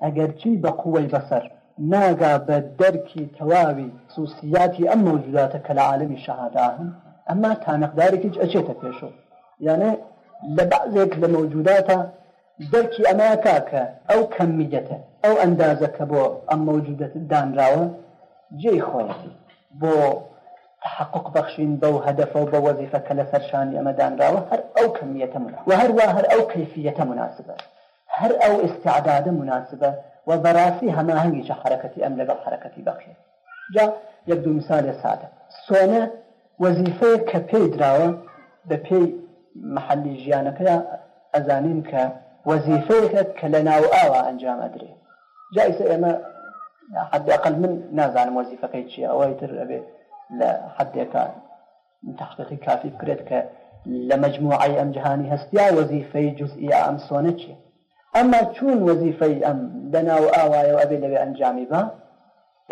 اگر چی با قوی بسر ناگا بە دەرکی تەواوی سوسیاتی ئەم مەوجوداتە کە لە عالمی شەهاداهن ئەمما تا مەقدارێکیش ئەچێتە پێشەوە یانە لە بەعضێک لە مەوجوداتە دەرکی ئەماکا او ئەو کەمیدەتە ئەو ئەندازە کە بۆ ئەم مەوجودەت دانراوە جێی خۆیەتی بۆ تحقق هدف و با وظیفه کل سرشانی سرشاني دان راو هر او کمیتا مناسبه و وهر واهر او کیفیتا مناسبه هر او استعداد مناسبه و بەڕاستی هەماهنگیشە حرەکەتی ام لەگەڵ حرەکەتی بقية جا يبدو مثال مثالێ سادە سۆنە وەزیفەیە دراوا پێی درراوە بە پێی محەلی ژیانەکەدا ئەزانین کە وەزیفەیەکەت آوا لە ناو ئاوا جا درێ جایسە حد اقل من نازانم وەزیفەکەی چی ئەوەی او ئەبێ لە حدێکان تحقیقی کافی كافي کە لە ام ئەم جهانی هەستیا وەزیفەی جزئی ام سۆنە چیە ئەمما چون وەزیفەی ئەم دەناو ئاوایەوە ئەبێ لەوێ ئەنجامی بە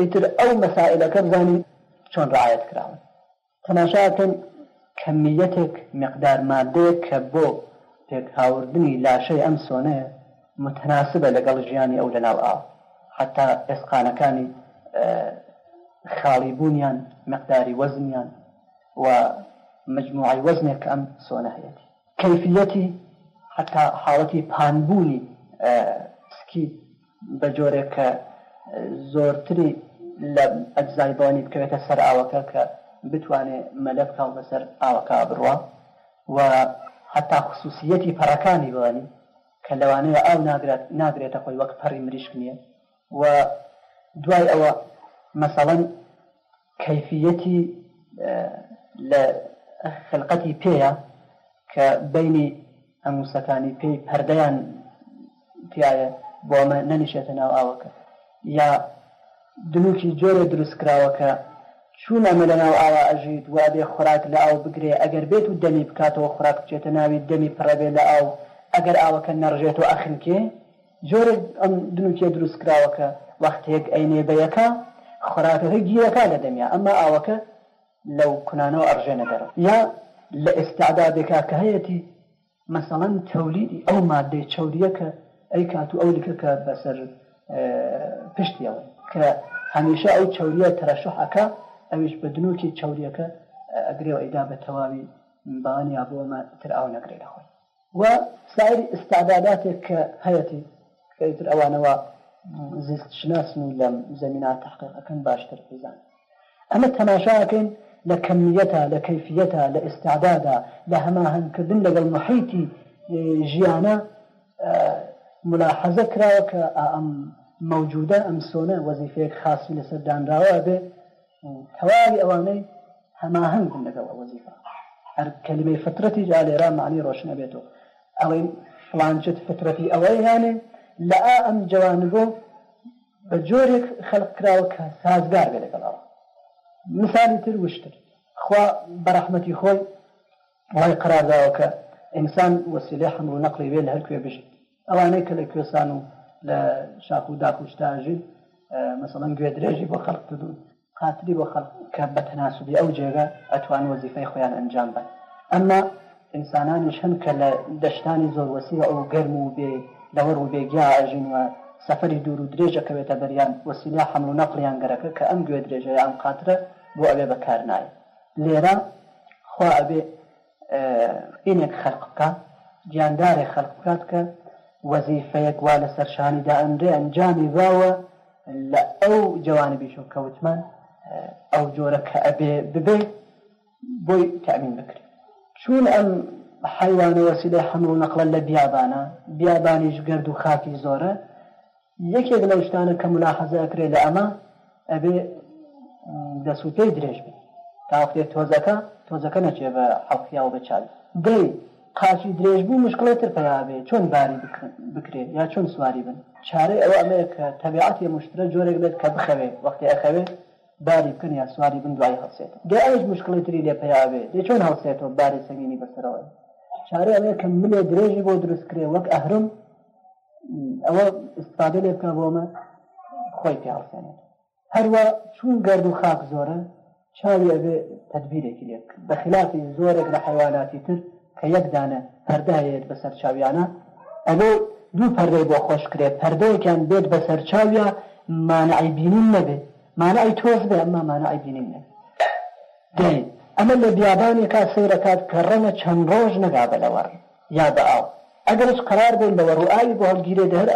ئیتر ئەو مەسائلەکە بزانی چۆن ڕایەت کراون تەماشاکەن کەمیەتێک مقدار مادەیە کە بۆ پێکهاوردنی لاشەی ئەم سۆنەیە متناسبە لەگەڵ ژیانی ئەو لەناو ئاو حتا ئێسقانەکانی خاڵیبوونیان مقداری وەزنیان و مجموعی وەزنێک ئەم سۆنە هەیەی کەفیەتی حتا حاڵەتی پانبوونی پسکی بە جۆرێک کە زۆرتری لە ئەجزایبانی بکەوێتە سەر ئاوەکە کە بتوانێت مەلە بکاو بەسەر ئاوەکە بڕوە و حتا خصوصیەتی پەڕەکانی بڵێنی کە لەوانەیە ئاو ناگرێت ناگرێتە خۆی وەک پەڕی مریشک نییە و دوای ئەوە مەسەڵەن کەفیەتی لە خلقەتی پێەیە کە بینی هەمووسەکانی پێی پەردەیان پیاە بۆ ئەمە نەنیشێتە ناو ئاوەکە یا دنوکی جۆرە دروستکراوەکە چون ئەمە لە ناو ئاوا ئەژید وا بێ خوراک لە ئاو بگرێ ئەگەر بێت و دەمی بکاتەوە خوراک بچێتە ناوی دەمی پڕەبێ لە ئاو ئەگەر ئاوەکە نەڕژێت و ئەخنکێ جۆرە ئەم دنوکێ دروستکراوەکە وەختێک ئەینێ بەیەکە خوراکەکە گیرەکە لە دەمیا ئەمە ئاوەکە لەو کونانەوە ئەڕژێنە دەرەوە یا لە ئێستاعدادێکا کە هەیەی مثلا توليدي او ماده تشوريك اي كاتو او لك بسر آه، پشت يوي ك هميشه او تشوريه ترشحك اويش بدنوكي تشوريك اجري آه، وايدا بتواوي باني ابو ما تر ترعون اجري لخوي وسائر استعداداتك هيتي كيتر و زيست شناس لم زمينات تحقيق اكن باشتر بيزان اما تماشاكن لكميتها لكيفيتها لاستعدادها لهما هن كدن لغا المحيط آه، جيانا آه، ملاحظة كراوك آه، أم موجودة أم سونة وزيفيك خاصة لسردان رواب توالي أواني هما هن كدن لغا وزيفة كلمة فترة جالي رام علي روشن بيتو أو فلانجت فترة أولي يعني لا أم جوانبو بجورك خلق كراوك سازقار بلغا الله مثالی تر وشتر خوا بەرەحمەتی خۆی وای قراداوەکە ئینسان وەسیلێ هەموو نەقلی وێ لە هەرکوێ بژێت ئەوانەی کە لە کوێسان و لە شاق و داخشتاژی مثلەن گوێ درێژی بۆ خەڵق دون قاتری بۆ خەڵ کە بە تەناسوبی ئەو جێگە ئەتوان وەزیفەی خۆیان ئەنجام بن ئەمما ئینسانانیش هەم کە لە دەشتانی زۆر وەسیە ئەو گەرم و بێ لەوەڕ و بێگیا ئاژینوە سەفری دوور و درێژەکەوێتە بەریان وەسیلا هەموو نەقلیان گەرەکە کە ئەم گوێ درێژەیە ئەم قاترە بو ابي بەکار نایە لێرە خوا ئەبێ ئینێک خەلق خلقك گیاندارێک خەلق بکات کە وەزیفەیەک وا لە سەرشانیدا او ئەنجامی باوە لە او جوانبیش و کەوتمان ئەو جۆرە او ئەبێ ببێ بۆی تەمین بکرێت چون ئەم حیوانە وەسیلە حمر و نەقلە لە بیابانە بیابانیش گرد و خاکی زۆرە یەکێک لە شتانە کە دەسووتەی درێژ بێت تاوقێت تۆزەکە تۆزەکە نەچێ بە حڵقییا و بەچال دەی قاچی درێژ بوو مشکڵی تر پیاابێ چۆن باری بکرێت یا چۆن سواری بن چارە ئەوە ئەمەیە کە تەبیعاتی مشترە جۆرێک بێت کە بخەوێ وەختی ئەخەوێ باری بکن یا سواری بن دوای هەڵسێت دەش مشکڵی تری لێ پیاابێ دێ چۆن هەڵسێتەوە باری سەنگینی بەسەرەوە چارە ئەمەیە کە منێ درێژی بۆ دروستکرێ وەک ئەهرم ئەوە استفاده لێ بکە بۆمە خۆی پیاڵسێنێت هەروە چون گەرد و خاک زۆرە چاوی ئەبێ تدبیرێکی لێک بە خلافی زۆرێک لە حیواناتی تر کە یەکدانە پەرداهێت بەسەر چاویانە ئەمە دوو پەردەی بۆ خۆش کرێت پەردەیەکیان بێت بەسەر چاویە مانعی بینین نەبێت مانعی تۆز بێ ئەمە مانعی بینین نەبێت دەین ئەمە لە بیابانێکا سەیرەکات کە ڕەنە چەند ڕۆژ نەگا بەلەوەڕ یا بە ئاو ئەگەرش قرار بین بەوە ڕوئایی بۆ هەڵگیرێ دەر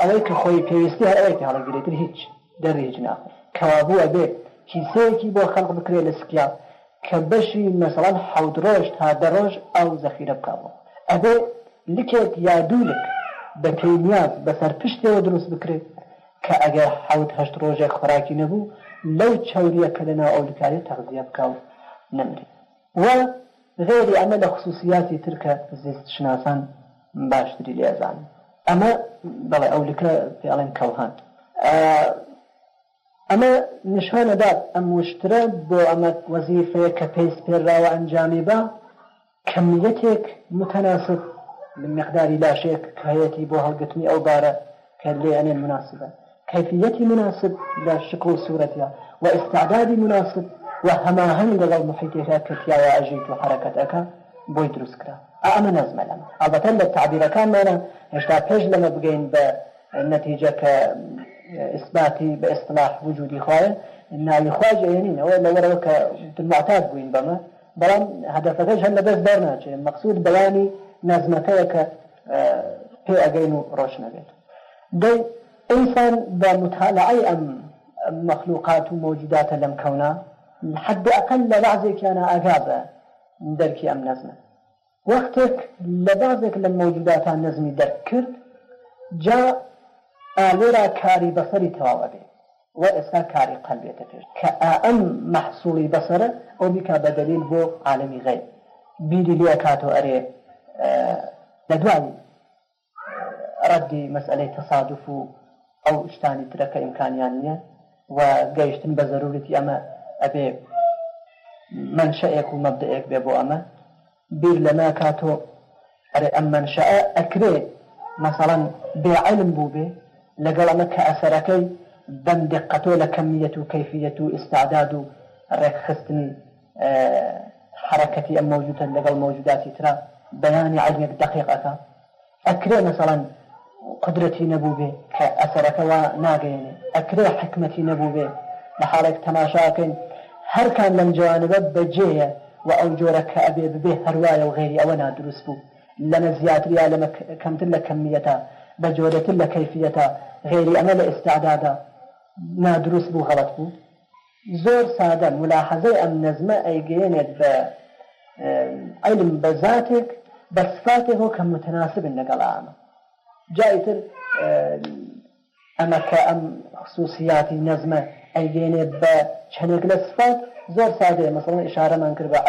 ئەوەی کە خۆی پێویستی هەر ئەوەی هەڵگیرێتتر هیچ دەڕێژنا کەوابووە بێ کیسەیەکی بۆ خەڵق بکرێت لە سکیا کە بەشی مەسەڵان حەوت ڕۆژ تا دەڕۆژ ئەو زەخیرە بکەوە ئەبێ لکێک یا دوولک بە پێنیاز بەسەر پشتەوە دروست بکرێت کە ئەگەر حوت هەشت ڕۆژێک خۆراکی نەبوو لەو چاوریە کە لەنا ئەولکاری تەغزیە بکاو نمرێت وە غێری ئەمە لە خصوصیاتی ترکە زیست شناسان باشتری لێزان ئەمە بەڵێ ئەولکە پێڵێن کەوهان ام نیشانەدات با اما بۆ که پیس کە پێیس انجامی با کمیتی متناسب متەناسب مقداری لاشێک کایەتی بۆ هەڵگتنی ئەو او کە لێ ئەنێن مناسبه كيفيتي مناسب لا صورتی و واستعدادي مناسب وهما هنگ و عجیت و واجيت وحركتك باید روز کرا اما نزمه لما البته لتعبیر كان مانا هشتا پیش لما نتیجه که إثباتي بإصطلاح وجودي خوايا إن خواج يعني أو لو رأيك المعتاد بين بما بلان إيش هلا بس دارنا مقصود بلاني نازمتك پێ آه، ئەگەین و ڕۆژ نەبێت دەی ئینسان بە متالعی ئەم مەخلوقات و مۆجوداتە لەم حد أقل لە بعضێکیانە أجابة من دەرکی أم نزمة وقتك لبعضك بعضێک لە مۆجوداتان نەزمی دەرک آلرا آه، كاري بصري توابي وإسا كاري قلبي تفير كأم محصولي بصرة أو بك بدليل بو عالمي غير بيدي لي أكاتو أري لدواني ردي مسألة تصادف أو إشتاني ترك إمكانيانية وقايشتن بزرورتي أما أبي من شئك ومبدئك بابو أما بير لما كاتو أري أم من شئ أكري مثلا بعلم بو بي لقل أنك أثركي بندقته لكمية وكيفية استعداد ركخست آه، حركة موجودة لقل موجودات ترى بيان علمك دقيقة أكري مثلا قدرة نبوبة كأسرك وناقين أكري حكمة نبوبة لحالك تماشاك هر كان من جوانب بجية وأوجورك أبي به هرواية وغيري أو نادرس به لما زيادة لما كمت كميتها بجودة لك كيفيتها غير ئەمە استعدادا ما دروس بوو غلط بوو زور سادە ملاحظة أن نەزمە ئەیگەێنێت بە علم بذاتك بصفاته هو سفاتێک متناسب کە متەناسبن لەگەڵ ئامە جایتر ئەمە کە ئەم خصوصیاتی نەزمە ئەیگەێنێت بە چەندێک لە سفات زۆر سادەیە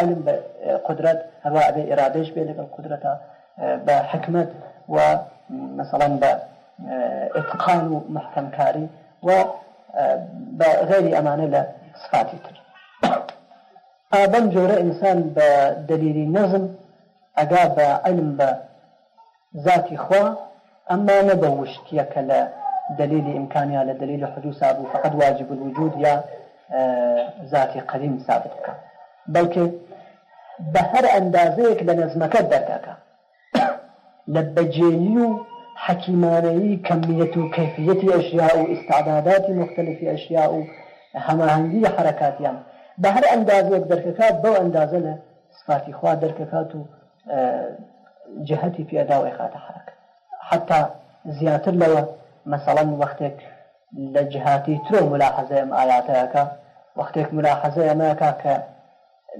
علم بقدرة قدرت هەوا ئەبێ ئێرادەش بێ لەگەڵ قدرەتە بە حکمت و مثلا اتقان محكم كاري و آه، غير امانه لا لە تر ئابەم آه، جوره انسان بدليل نظم نەزم علم ذات ذاتی اما ئەمما نەبە وشتیەکە امكاني على دليل حدوث أبو فقد واجب الوجود يا آه، ذاتي قديم ثابت بك بلكي بهر أندازيك لنزمك الدكاكا لبجينيو حكيماني كمية وكيفية أشياء واستعدادات مختلفة أشياء هما هماهنگی حركاتيان يعني. بە هەر ئەندازێک دەرکەکات بەو ئەندازە لە سفاتی خوا دەرکەکات و اه، جهتی پێداوای خاتە حرکە حتا زیاتر لەوە مەسەڵەن وەختێک لە جهاتی ترۆ ملاحەزەم ئاياتەکە وقتك ملاحظة کە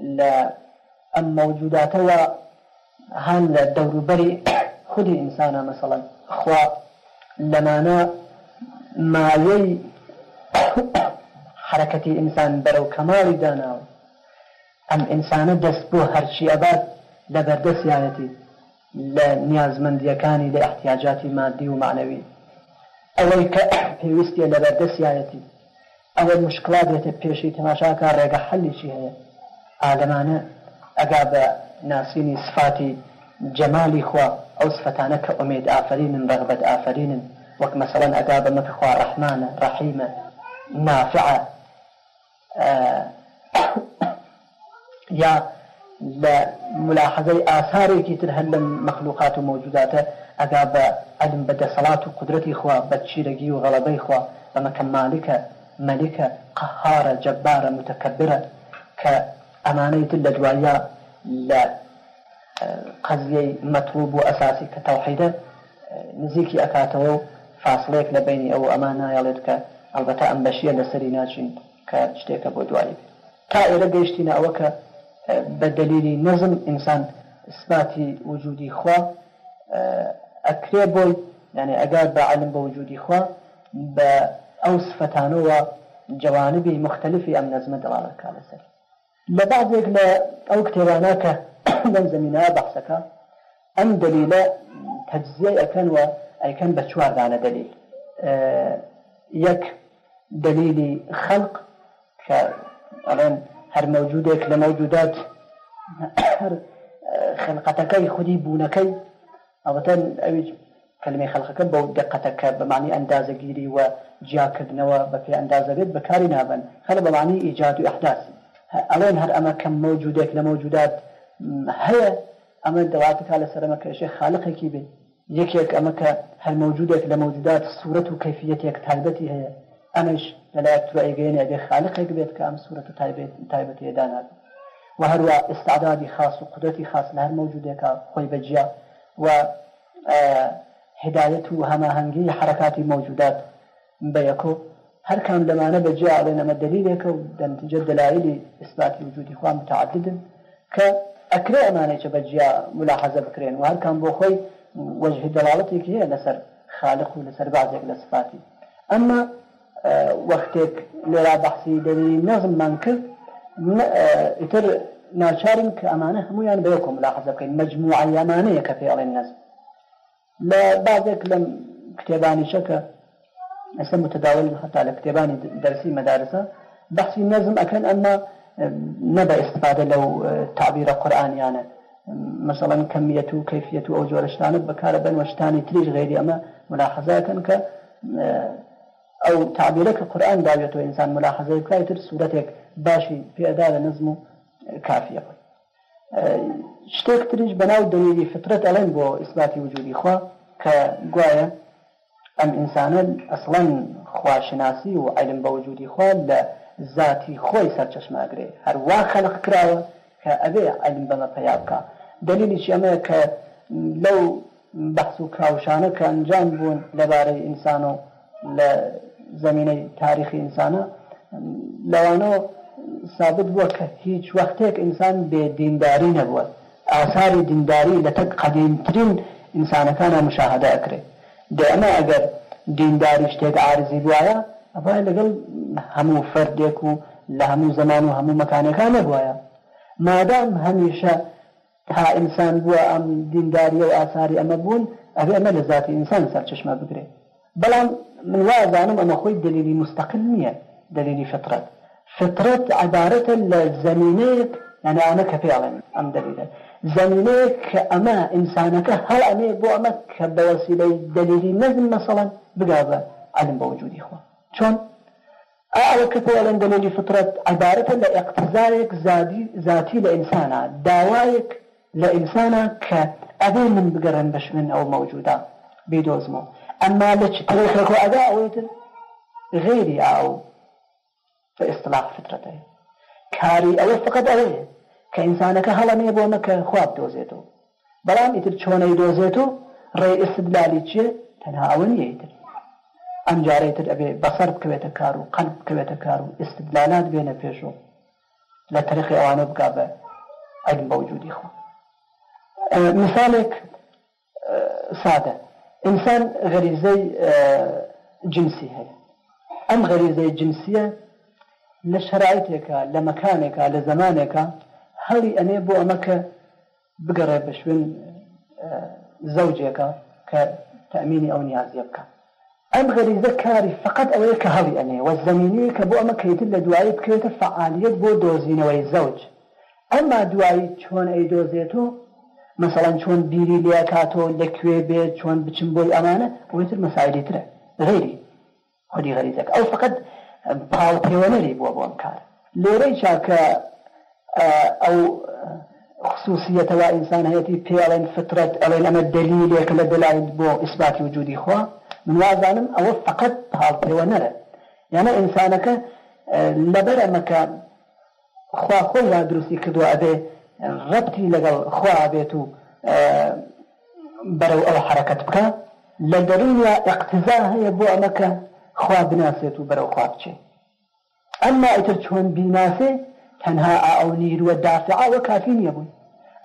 لە ئەم مەوجوداتەوە هان لە بري خدي إنسانة مثلاً خوا لەمانە مایەی حرەکەتی ئینسان بەرەو کەماڵی داناوە ئەم ئینسانە دەست بۆ هەرچی ئەبات لە بەردەستیانەتی لە نیازمەندیەکانی لە احتیاجاتی مادی و معنەوی ئەوەی کە پێویستە لە بەردەستیایەتی ئەوە مشکلات دێتە پێشی تەماشاکە ڕێگە حەلیشی هەیە ئالەمانە ئەگا بە ناسینی سفاتی جمالی خوا ئەو سفتانە کە ئومێد ئافرینن ڕغبەت ئافرینن وەک مەسەڵەن ئەدا بە مەکەخوا ڕەحمانە آه، يا لا یا آثاري ملاحەزەی ئاسارێکی تر هەل لە مەخلوقات و مەوجوداتە ئەگا بە ئەلم بە و قدرەتی خوا بە چیرەگی و غەڵەبەی خوا بە مەکە مالکە مەلیکە قەهارە جەبارە متەکەبرە کە ئەمانەی تر قەزیەی مەطلوب و ئەساسی کە تاوحیدە نزیکی ئەکاتەوە و فاصلەیەک لە بینی ئەو ئەمان نایڵێت کە ئەلبەتە ئەم بەشیە لەسەری ناچین کە شتێکە بۆ دوایی تا ئێرە گەیشتینە ئەوە کە بە دلیلی نەزم ئینسان ئسماتی وجودی خوا ئەکرێ بۆی یعنی ئەگار بە علم بە وجودی خوا بە ئەو سفتانەوە جوانبی مختلفی ئەم نەزمە دەڵانەکە لەسەر لە بعضێک لە ئەو کتێبانە کە لەم زمینە بەحسەکە ئەم كان تەجزیە ئەەکەن و ئەیکەن دليل چواردانە دلیل یەک دلیلی خەلق موجودات ئەڵێن هەر مەوجودێک لە بونك خلقەتەکەی خودی بوونەکەی ئەوەتەن ئەوی کلمی خەلقەکە بەو دقەتەکە بەمانی ئەندازەگیری و جیاکردنەوە بەپی ئەندازەبێت بەکاری نابن خەل بەمانی ئیجاد و ئەحداسی ئەڵێن هەر ئەمە کەم مەوجودێک لە مەوجودات هەیە ئەمە دەواتکە لە سەرمەکەشێ خاالقێکی بێ یەکێک ئەمەکە هەر مەوجودێک لە مەوجودات سوورەت و کەفیەتێک تایبەتی هەیە ئەمەش لەلایەت تو ئەگەێنێ بێ خاالقێک بێت کە ئەم سوورەت و تایبێت تایبەتی دانات و هەروە ئستعدادی خاص و قدرەتی خاص لە هەر مەوجودێکە خۆی بەجیا و اه، هدایەت و هەماهەنگی حرکاتی مەوجودات موجودات یەکۆ هر كان لما نبى جاء لنا الدليل تجد دلائل إثبات وجود إخوان متعدد كأكرا أمانة بجاء ملاحظة بكرين وهر كان بوخوي وجه دلالتك هي لسر خالق ولسر بعضك لصفاتي أما اه، وقتك لرا بحثي دليل نظم منكر کرد ئیتر اه، أمانة کە يعني هەمویان ملاحظة بكرين مجموعة مجموعی كفي کە پێڵێن نەزم لە بازێک لەم ئەستا متداول حتا لە کتێبانی دەرسی مەدارسە بەحسی نەزم ئەکەن ئەمما نەبە ئستفادە لەو تابیرە قورآانیانە مثلا کەمیت و کەفیەت و ئەو جۆرەشتانت بەکارە بن وەشتانی تریش غێری ئەمە ملاحەزاکەن کە ئەو تعبیرە کە قورآن داوێتەوە ئینسان ملاحەزای کایتر سوورەتێک باشی پێدا لە نزم و کافیە بن شتێک تریش بەناو دلیلی فترەت ئەلەن بۆ ئیسباتی وجودی خوا کە گوایە ئەم ئینسانە ئەسڵەن خواشناسی و علم بە وجودی خوا لە ذاتی خۆی سەرچەشماگرێ هەروە خەلق کراوە کە ئەبێ علم بەمە پیا بکە دلیلی ئەمە کە لەو بەحس و کاوشانە کە ئەنجام بوون لەبارەی ئینسان و لە زمینەی تاریخی ئینسانە لەوانەوە ثابت بووە کە هیچ وەختێک ئینسان بێ دینداری نەبووە ئاساری دینداری لە تەک قەدیمترین ئینسانەکانە مشاهدە ئەکرێت دائما اگر دین داریش ئارزی عارضی بوایا لەگەڵ هەموو همو فرد لە لهمو زمان و مکان مەکانەکان بوایا مادام همیشه تا انسان بوا ام دین داری و آثاری اما بون ئەبێ اما لذات انسان ئینسان سەرچشمە بگرێت بەڵام من وازانم اما خوی دلیلی مستقل نیه دلیلی فطرت فطرت عبارت لزمینه یعنی نەناانە کە پێڵێن ام دلیلی زمینه که اما انسانکه هر امه بو اما که بوسیله دلیلی نظم مثلا بگاوه علم بوجودی خواه چون ئەو کە پێڵێن دەلێلی فترەت عبارەتە لە ئەقتزارێک ذاتی لە ئینسانە داوایەک لە ئینسانە کە ئەبێ من بگەڕێن بەشمن ئەو مەوجودا بیدۆزمەوە ئەما لە چ ترێکەکە ئەدا ئەوتر غێری ئاو بە ئێستلاح فترەتەیە کاری او فقط ئەوەیە کە ئینسانەکە هەڵەمێ بۆ مەکە خواب دۆزێتەوە بەڵام ئیتر چۆنەی دۆزێت و ڕێ ئستدلالی چێ تەنها ئەوە نیەیتر ئەمجارەیتر ئەبێ بەسەر بکەوێتە کار و قەن بکەوێتە کار و ئستدلالات بێنە پێشوە لە تەرخی ئەوانە بک بە ئەلم بە وجودی خۆ مثالێک سادە ئینسان غەریزەی جنسی هەیە ئەم غەریزەی جنسیە لە شرایتێکە لە مەکانێکە لە زمانێکە هەڵی ئەنێ بۆ ئەمەکە بگەڕێ بە شوێن زەوجێکە کە تەمینی ئەو نیازیە بکە ئەم غەریزە کاری فقط ئەوەیە کە هەڵی ئەنێ وە زمینەیە کە بۆ ئەمە کەیتر لە دوایی بکرێتە فعالیت بۆ دۆزینەوەی زەوج ئەمما دوایی چۆن ئەی دۆزێتەوە مثلەن چۆن بیری لیاکاتۆ لەکوێ بێت چۆن بچم بۆی ئەمانە بۆیتر مەسایلی ترە غێری خودی غەریزەکە ئەو فقط باڵپەیوەەری بووە بۆم کار لێرەی چاکە ئەو خصوصیەتەوە ئینسان هەیەی پێڵێن فترەت ئەوەی ئەمە دلیلێک لە دەلایت بۆ ئیسباتی وجودی خوا من وازانم ئەوە فقط هاڵپەوە نەرە یانە ئینسانەکە لەبەرە مەکە خوا خۆی لا دروستی کردو ئەبێ ڕەتی لەگەڵ خوا بێت و بەرەو ئەو حرەکەت بکە لە دەرونیا اقتزا هەیە بۆ ئەمەکە خوا بناسێت و بەرەو خوا بچێت ئەمما ئیتر چۆن بیناسێت تەنها ئەو نیروە دافعاوە کافی نییە بوون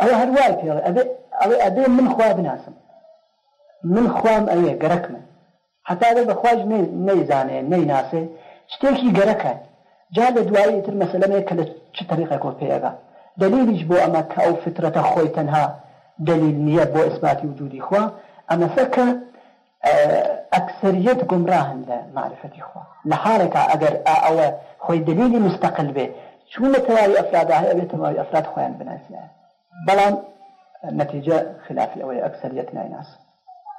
ئەوە هەروای پێڵ ئەوێ ئەبێ من خوا بناسم من خوام ئەوێ گەرەک من حتا لە بەخواش نەیزانێ نەیناسێ شتێکی گەرەکان جا لە دوایی تر مەسلمێ کە لە چ طریقە کۆ پێگا دلیلیش بۆ ئەمە کە ئەو فترەتە خۆی تەنها دلیل نییە بۆ ئسباتی وجودی خوا ئەمە سەکە ئەکسریت گمراهن لە معرفەتی خوا لە حالێکە ئەگەر ئەوە خۆی دلیلی مستەقل بێ شكون تواري أفراد هاي أبي تواري أفراد خوين بناسيا بل نتيجة خلافية وهي أكثرية ناس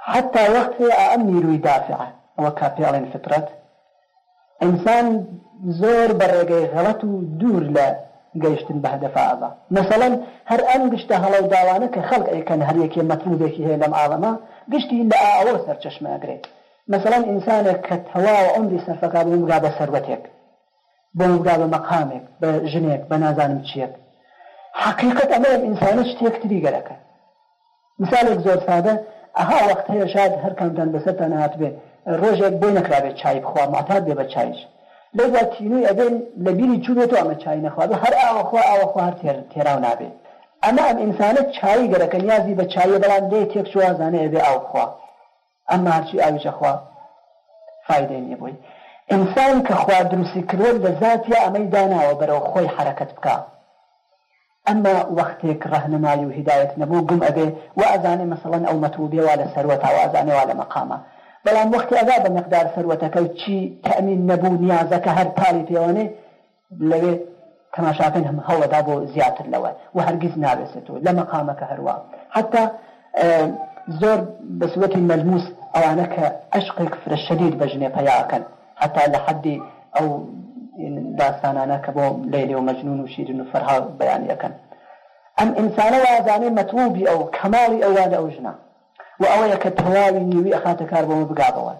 حتى وقت أمير ويدافع وكافي على الفطرة إنسان زور برقى غلط دور لا قيشتن بهدف هذا مثلا هر أم قشت هلو داوانا كخلق أي كان هر يكي مطلوبة كي هي لم عظمة قشت إلا أعوى سر چشمة أقري مثلا إنسان كتوا وعمدي سر فقابل مقابل سروتك بۆدا بە مەقامێک بە ژنێک بە نازانم چیەک حقیقت ئەمەم ئینسانە شتێکتری گەرەکە مثالێک زۆر سادە ئەها وەخت هەیە شاد هەر کەمتان بەسەر تەنهات بێ ڕۆژێک بۆ نەکرابێت چای بخوا ماتات بێ بە چایش لەزا تینوی ئەبێن لە بیری چوبێت و ئەمە چای نەخواد هەر ئاوەخوا ئاوەخوا هەر تێراو نابێت ئەمە ئەم ئینسانە چای گەرەکە نیازی بە چایە بەڵام دێ تێک شوازانەیە بێ ئاوخوا ئەم هەرچی ئاویشەخوا فیدێ نیە بۆی انسان کە خوا دروستی کردوە لە زیاتیا ئەمەی داناوە بەرەو خۆی حرکت بکە ئەمما وەختێک ڕەهنمایی و هدایت نەبوو گوم ئەبێ و ئەزانێ مەسەڵەن ئەو مەتوبێوا لە سەروەتا و ئازانێوا لە مەقامە بەڵام وەختی ئەدا بە مقدار سەروەتەکەی چی تەمین نەبوو نیازەکە هر پالی پێوانێ لەوێ تەماشاکەن هەم هەوڵەدا بۆ زیاتر لەوە و هەرگیز نابێتەوە لە مەقامەکە هەروە حتا اه، زۆر بەسوەتی مەلموس ئەوانە کە عشقێک فرە شەدید بەژنێ حتى لحد او داستان انا كبو ليلي ومجنون وشيد انه فرها بياني يكن ام انسان وازاني متروبي او كمالي او هذا او جنا و ئەوەیە کە تەواوی نیوی ئەخاتە کار بۆمە بگابەوە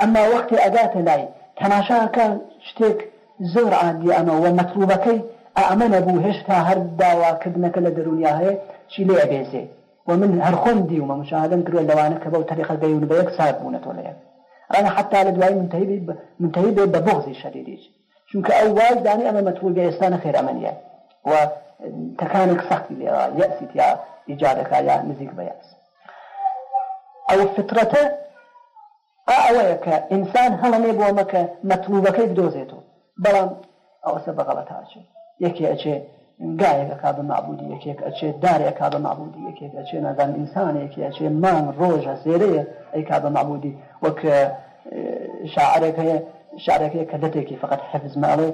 ئەمما وەختی ئەگاتە لای تەماشاکە شتێک زۆر عادی ئەمەوە مەتروبەکەی ئەمە نەبوو هێشتا هەر داواکردنەکە لە شي هەیە ومن لێ ئەبێزێ و من هەرخۆن دیومە مشاهدەم کردوە لەوانە کە بەو تەریخە دەیون انا حتى لە دوای منتهی منتهی بێت بە بغزی شەریریش چونکە ئەو واز دانی ئەمە خير ئێستانە خێرەمەنیە و تەکانێک سەختی يأس یەسی إيجادك يا نزيك بيأس أو فترة ئەو إنسان ئەوەیە کە ئینسان هەڵەنێ بۆ مەکە مەتووبەکەی بدۆزێتەوە بەڵام ئەوەسە بەغەڵەت هاچێت یەکی ئەچێت که کا بە معبودی یەکێک ئەچێ دارێک کا بە معبودی یەکێک ئەچێ نادان ئینسانێکی ئەچێ مان ڕۆژە سێرەیە ای که بە معبودی و ک وەک که اه، هەیە که کدته که فقط حفظ ماله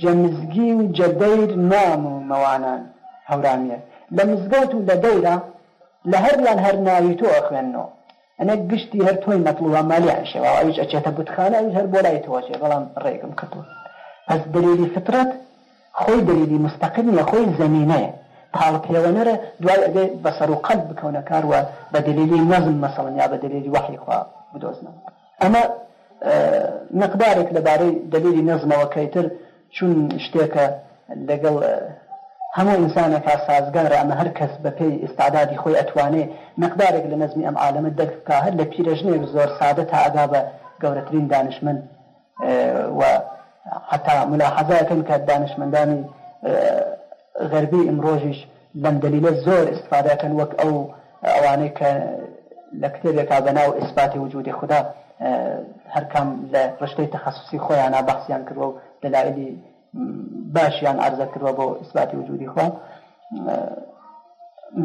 جمزگی و جدید نام و مەوانان هەورامیە لە مزگەوت و لە دەیرە لە هەرلان هەر ناوی تۆ ئەخوێنەوە ئەنە گشتی هەر و ایش اچه ئەوش ئەچێتە بوتخانە هەر بۆ لای تۆچێ بەڵام ریگم کردو ئەس دلیلی فطرت خۆی دلیلی مستەقل لە خۆی زمینەیە تاڵکێوەنەرە دوای ئەگەی بەسەر و قەت بکەونە کاروە بە دلیلی نەزم مەسەڵن یا بە دلیلی وحی خوا بدۆزنەوە ئەمە مقدارێک لەبارەی دلیلی نەزمەوەکەیتر چون شتێکە لەگەڵ هەموو ئینسانێکا سازگارە ئەمە هەر کەس بە پێی ئستادادی خۆی ئەتوانێ مقدارێک لە نەزمی ئەم عالمە دەککە هەر لە پیرەژنێک زۆر سادە تا ئەدا بە گەورەترین دانشمن و حتى ملاحظاتن کە دانشمەندانی آه، غەربی ئمرۆژیش لەم دلیلە زۆر استفادەکەن وەک ئەو ئەوانەی کە لە کتێبێکا وجود خدا وجودی خوددا آه، هەرکەم لە ڕشتەی تەخصصی خۆیانە بەحسیان کردوە و دەلایلی باشیان ئارزە کردوە بۆ ئیسپاتی وجودی خۆ آه،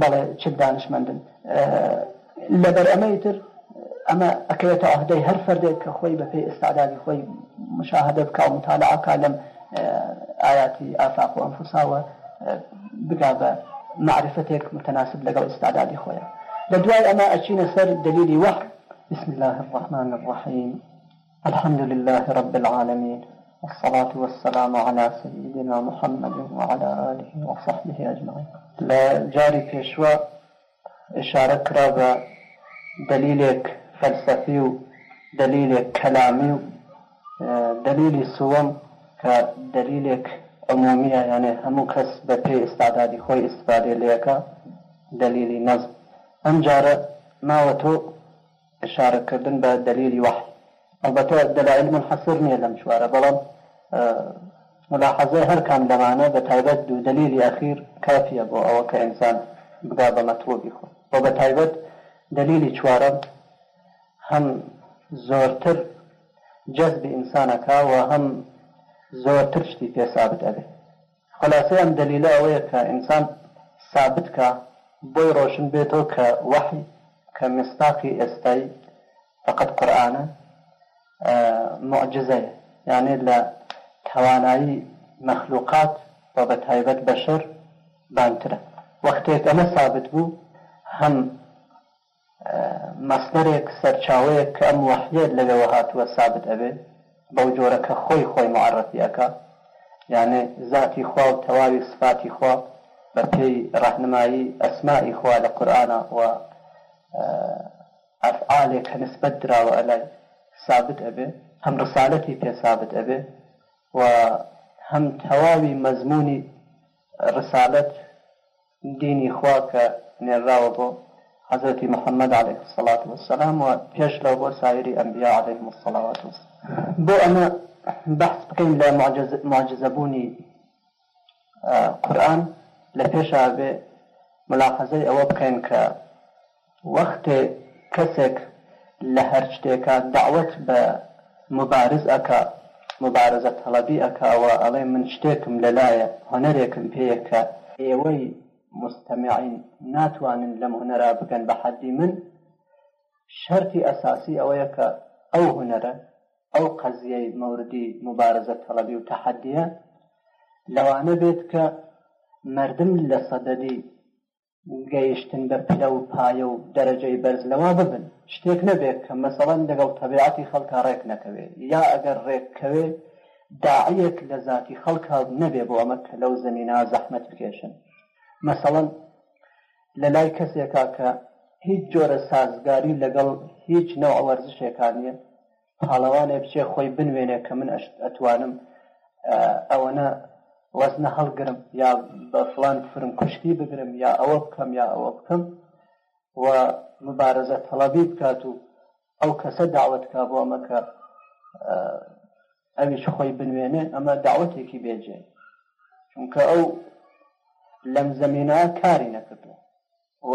بەڵێ چ دانشمەندن لەبەر لبر تر اما ئەکەوێتە ئەهدەی هر فردك خوي بفي بە خوي ئستاداوی خۆی مشاهدە بکە و مطالعاکە لەم ئاياتی آه، ئافاق و ئەنفساوە بگا بە معرفتێک متەناسب لەگەڵ ئستادادی خۆیە لە دلیلی بسم الله الرحمن الرحيم الحمد لله رب العالمين والصلاة والسلام على سيدنا محمد وعلى آله وصحبه أجمعين لجاري في شواء إشارة كرابة دليلك فەلسەفی و دلیلێک کەلامی و دلیلی سووەم کە دلیلێک عمومیە یانێ هەموو کەس بە پێی ئستادادی خۆی ئیسپادێ لەکە دلیلی نەزم ئەم جارە ماوە تۆ شارەکردن بە دلیلی وحی ئەلبەتە دلایل من حەسر نییە لەم چوارە بەڵام ملاحظه هەر کام لەمانە بە تایبەت دوو دلیلی ئەخیر کافیە بۆ ئەوە کە ئینسان بدا بە مەتوبی خۆ بۆ بە تایبەت دلیلی چوارە هەم زۆرتر جەزبی ئینسانەکەوە هەم زۆرتر شتی پێسابت ئەبێ خلاصی ئەم دلیلە ئەوەیە کە ئینسان ثابت کە بۆی ڕۆشن بێتەوە کە وحی کە مستاقی ئێستایی فقط قورآانە معجزەیە یعنی لە توانایی مەخلوقات بە بە تایبەت بەشر بانترە وەختێک ئەمە ثابت بوو هەم مەستەرێک سەرچاوەیەک کە ئەم وەحدێت لەوێوە هاتووە سابت ئەبێ بەو جۆرەکە خۆی خۆی معرەفیەکە یانێ ذاتی خوا و تەواوی سفاتی خوا بە پێی ڕحنمایی ئەسمایی خوا لە قورآە و ئەفعالێک کە نسبەت درراوە ئەلای سابت ئەبێ هەم ڕسالەتی پێ سابت ئەبێ و هەم تەواوی مەزمونی ڕسالەت دینی خوا کە نێراوە بۆ حضرت محمد عليه الصلاة والسلام وبيش له وسائر أنبياء عليهم الصلاة والسلام بو أنا بحث بكين لا معجزة, معجزة بوني آه قرآن لبيش أبي ملاحظة أو بكين ك وقت كسك لهر شتيكا دعوة بمبارز أكا مبارزة طلبي أكا وألي من شتيكم للاية هنريكم بيكا إيوي مستەمعین ناتوانن لەم هوەرا بگەن بە حەدی من شەرتی ئەساسی ئەوەیە کە ئەو هوەرە ئەو قەزیەی مەوردی مبارزە تەڵەبی و تەحەدیە لەوانە بێت کە مردم لە سەدەدی گەیشتن بە پلە و پایە و دەرەجەی بەرز لەوا ببن شتێک نەبێت کە مەسەڵەن لەگەڵ تەبیعاتی خەڵکە ڕێک نەکەوێ یا ئەگەر ڕێککەوێ داعەک لە ذاتی خەڵکە نەبێ بۆ ئەمە کە لەو زەنینا زەحمت بکێشن مەسەڵەن لە لای کەسێکا کە هیچ جۆرە سازگاری لەگەڵ هیچ نەوە وەرزشێکان نیە پاڵەوانێ بچێ خۆی بنوێنێ کە من ئەتوانم ئەوەنە وەزنە هەڵگرم یا بە فلان فرم کوشتی بگرم یا ئەوە بکەم یا ئەوە بکەم و مبارەزە تەڵەبی بکات و ئەو کەسە داوت کا بۆ ئەمەکە ئەویش خۆی بنوێنێ ئەمە داوتێکی بێجێ چونکە ئەو لەم زمینە کاری نەکردو و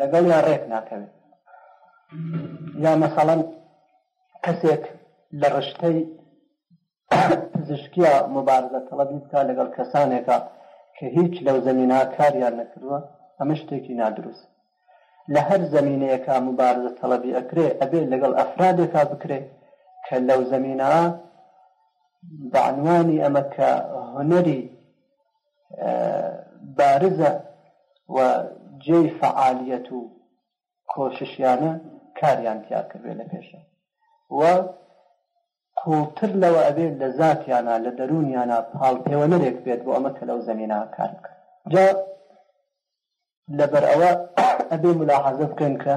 لەگەڵ یان ڕێک ناکەوێت یا مەسەڵەن کەسێک لە ڕشتەی پزیشکیە مبارزە تەڵەبی بکە لەگەڵ کەسانێکە کە هیچ لەو زمینە کاریان نەکردووە ئەمە شتێکی نادروست لە هەر زمینەیەەکە مبارزە تەڵەبی ئەکرێ ئەبێ لەگەڵ ئەفرادێکا بکرێ کە لەو زمینە بەعنوانی ئەمە کە هوەری بارزە و جێی فعالیت و کۆششیانە کاریان تیاکردێ لە پێشە و قوڵتر لەوە ئەبێ لە زاتیانە لە دەرونیانە پاڵپێوە نەرێک بێت بۆ ئەمە کە لەو زمینە کار بکە جا لەبەر ئەوە ئەبێ ملاحەزە بکەن کە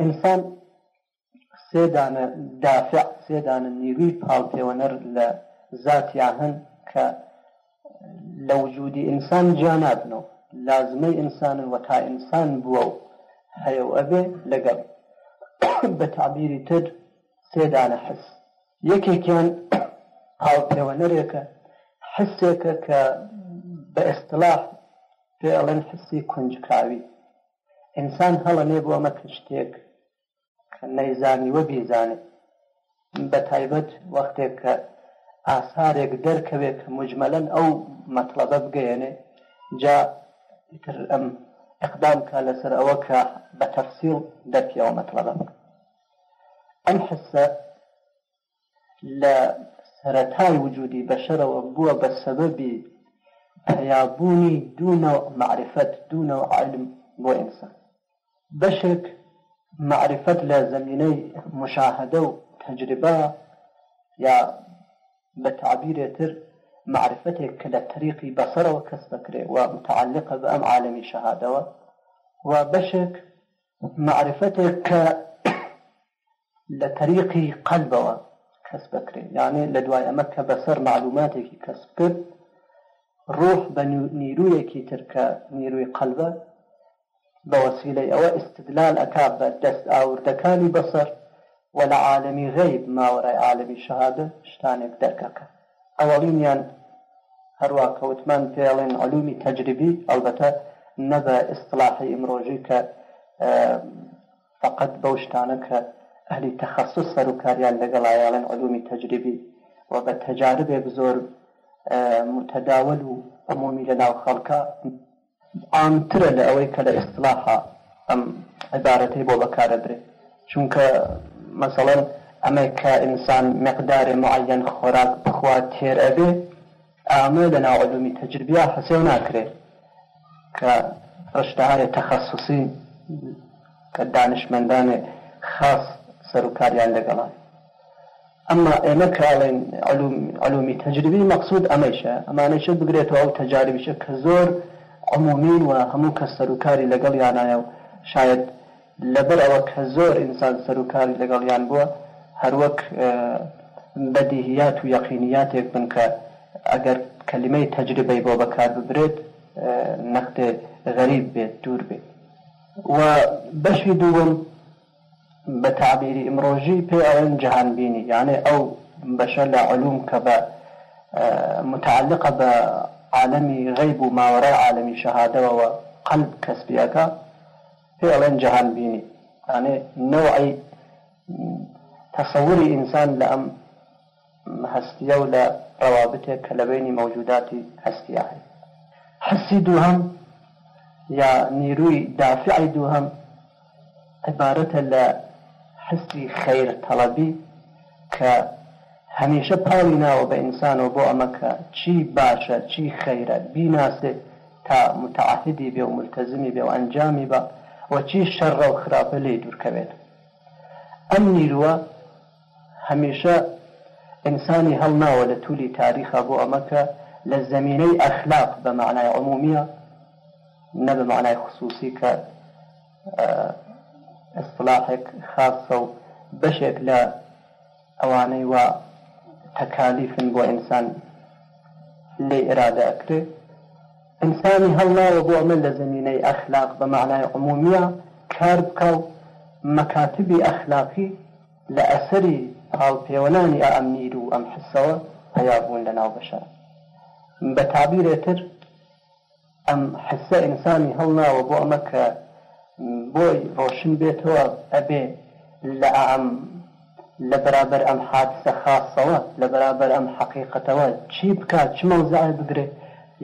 ئینسان سێدانە دافع سێدانە نیروی پاڵپێوەنەر لە زاتیا هەن کە لە وجودی ئینسان جاناتنەوە لازمەی ئینسانن وە تا ئینسان بووە و هەیە ئەبێ لەگەڵ بە تعبیری تر سێدانە حس یەکێکیان هاوپەیوەنەرێکە حسێکە کە بە ئەستلاح پێ ئەڵێن حسی کونجکاوی ئینسان هەڵەنێ بۆ ئەمە کشتێک کە نەیزانی وە بیزانێت بە تایبەت وەختێک کە ئاسارێک دەرکەوێت مجمەلەن ئەو مەطلبە بگەێنێ جا تر ئەم ئەقدام کا لەسەر ئەوە کە بە تەفسیل دەرکیەوە مەطلبە ئەم حسە لە سەرەتای وجودی بەشەرەوە بووە بە سەبەبی پەیابوونی دوونە معرفەت دوونە عالم بۆ ئینسان بەشێک معرفەت لە زمینەی مشاهدە و تەجربە یا بتعبير تر معرفته كلا طريق بصر وكسب ومتعلقه بام عالم الشهاده وبشك معرفته ك لطريق قلبه وكسب يعني لدواي مكة بصر معلوماتك كسب روح بنو نيروي كي ترك نيروي قلبه بوسيله او استدلال اكاب دست او ارتكاني بصر و لە عالمی غەیب ماوەڕای عالمی شەهادە شتانێک دەرکەکە ئەوەڵینیان هەروە کەوتمان پێڵێن علومی تەجربی ئەلبەتە نەبە ئیسلاحی ئمرۆژی کە فقط بەو شتانە کە ئەهلی تەخصص سەرکاریان لەگەڵ ئایاڵێن علومی تەجربی و بە تەجاربێک زۆر متداول و عمومی لە ناو خەڵکە عامترە لە ئەوەی کە لە ئیسلاحە ئەم عبارەتەی بۆ بەکارە درێت چونکە مثلا ئەمە کە ئینسان مقدارێ معەن خۆراک بخوا تێر ئەبێ ئامە لە ناوەلومی تەجربیا حەسێ و ناکرێت کە ڕشتهارێ تەخصصی کە دانشمەندانێ خاص سەرکاریان لەگەڵان ئەمما ئێمە کاڵێن ئەلومی تەجربی مەقصود ئەمەشە ئەمانەشە بگرێتەوە ئەو تەجاربیشە کە زۆر عمومین و هەموو کە سەرکاری لەگەڵ یانایە و شاید لبر اوك هزور انسان سروكاري لقال يانبوا بووە هەروەک اه، بەدیهیات و یەقینیاتێک بن کە ئەگەر کەلیمەی تەجربەی بۆ بەکار ببرێت اه، نەختێ غەریب بێت دوور بێت و بەشی دووەم بە تعبیری ئمرۆژی او ئەوەن جهانبینی یانێ ئەو بەشە لە علوم كبا اه، متعلقة بعالمي غيب وما وراء عالمي شهادة وقلب كسبيكا فعلا جهان بيني يعني نوعي تصوري إنسان لأم هستية ولا روابطه كلبين موجودات هستية حسي دوهم يا نيروي دافع دوهم عبارة لا حسي خير طلبي ك هەمیشە پاڵی ناوە بە ئینسانەوە باشا ئەمەکە چی باشە چی خەیرە بیناسێ تا متعاهدی بێ و ملتەزمی بێ و وەچی شەڕە و خراپە لێ دوورکەوێت ئەم نیروە هەمیشە ئینسانی هەڵناوە لە تولی تاریخە بۆ ئەمەکە لە زمینەی ئەخلاق بە معنای عمومیە نە بە معنای خصوصی کە ئەسلاحێک خاصە و بەشێک لە ئەوانەی وە تەکالیفن بۆ ئینسان لێ ئێرادەکرێت انساني هلا وبو عمل لە اخلاق بمعنى عمومية معنای عمومیە کار بکە و مەکاتبی ئەخلاقی لە ئەسەری هاڵپێوەلانی ئەم میر و ئەم حسەوە هەیابوون لە ناو بەشە بە تابیرێتر ئەم حسە ئینسانی هەڵناوە بۆ ئەمە کە بۆی ڕۆشن بێتەوە ئەبێ لە ئەم لە بەرابەر ئەم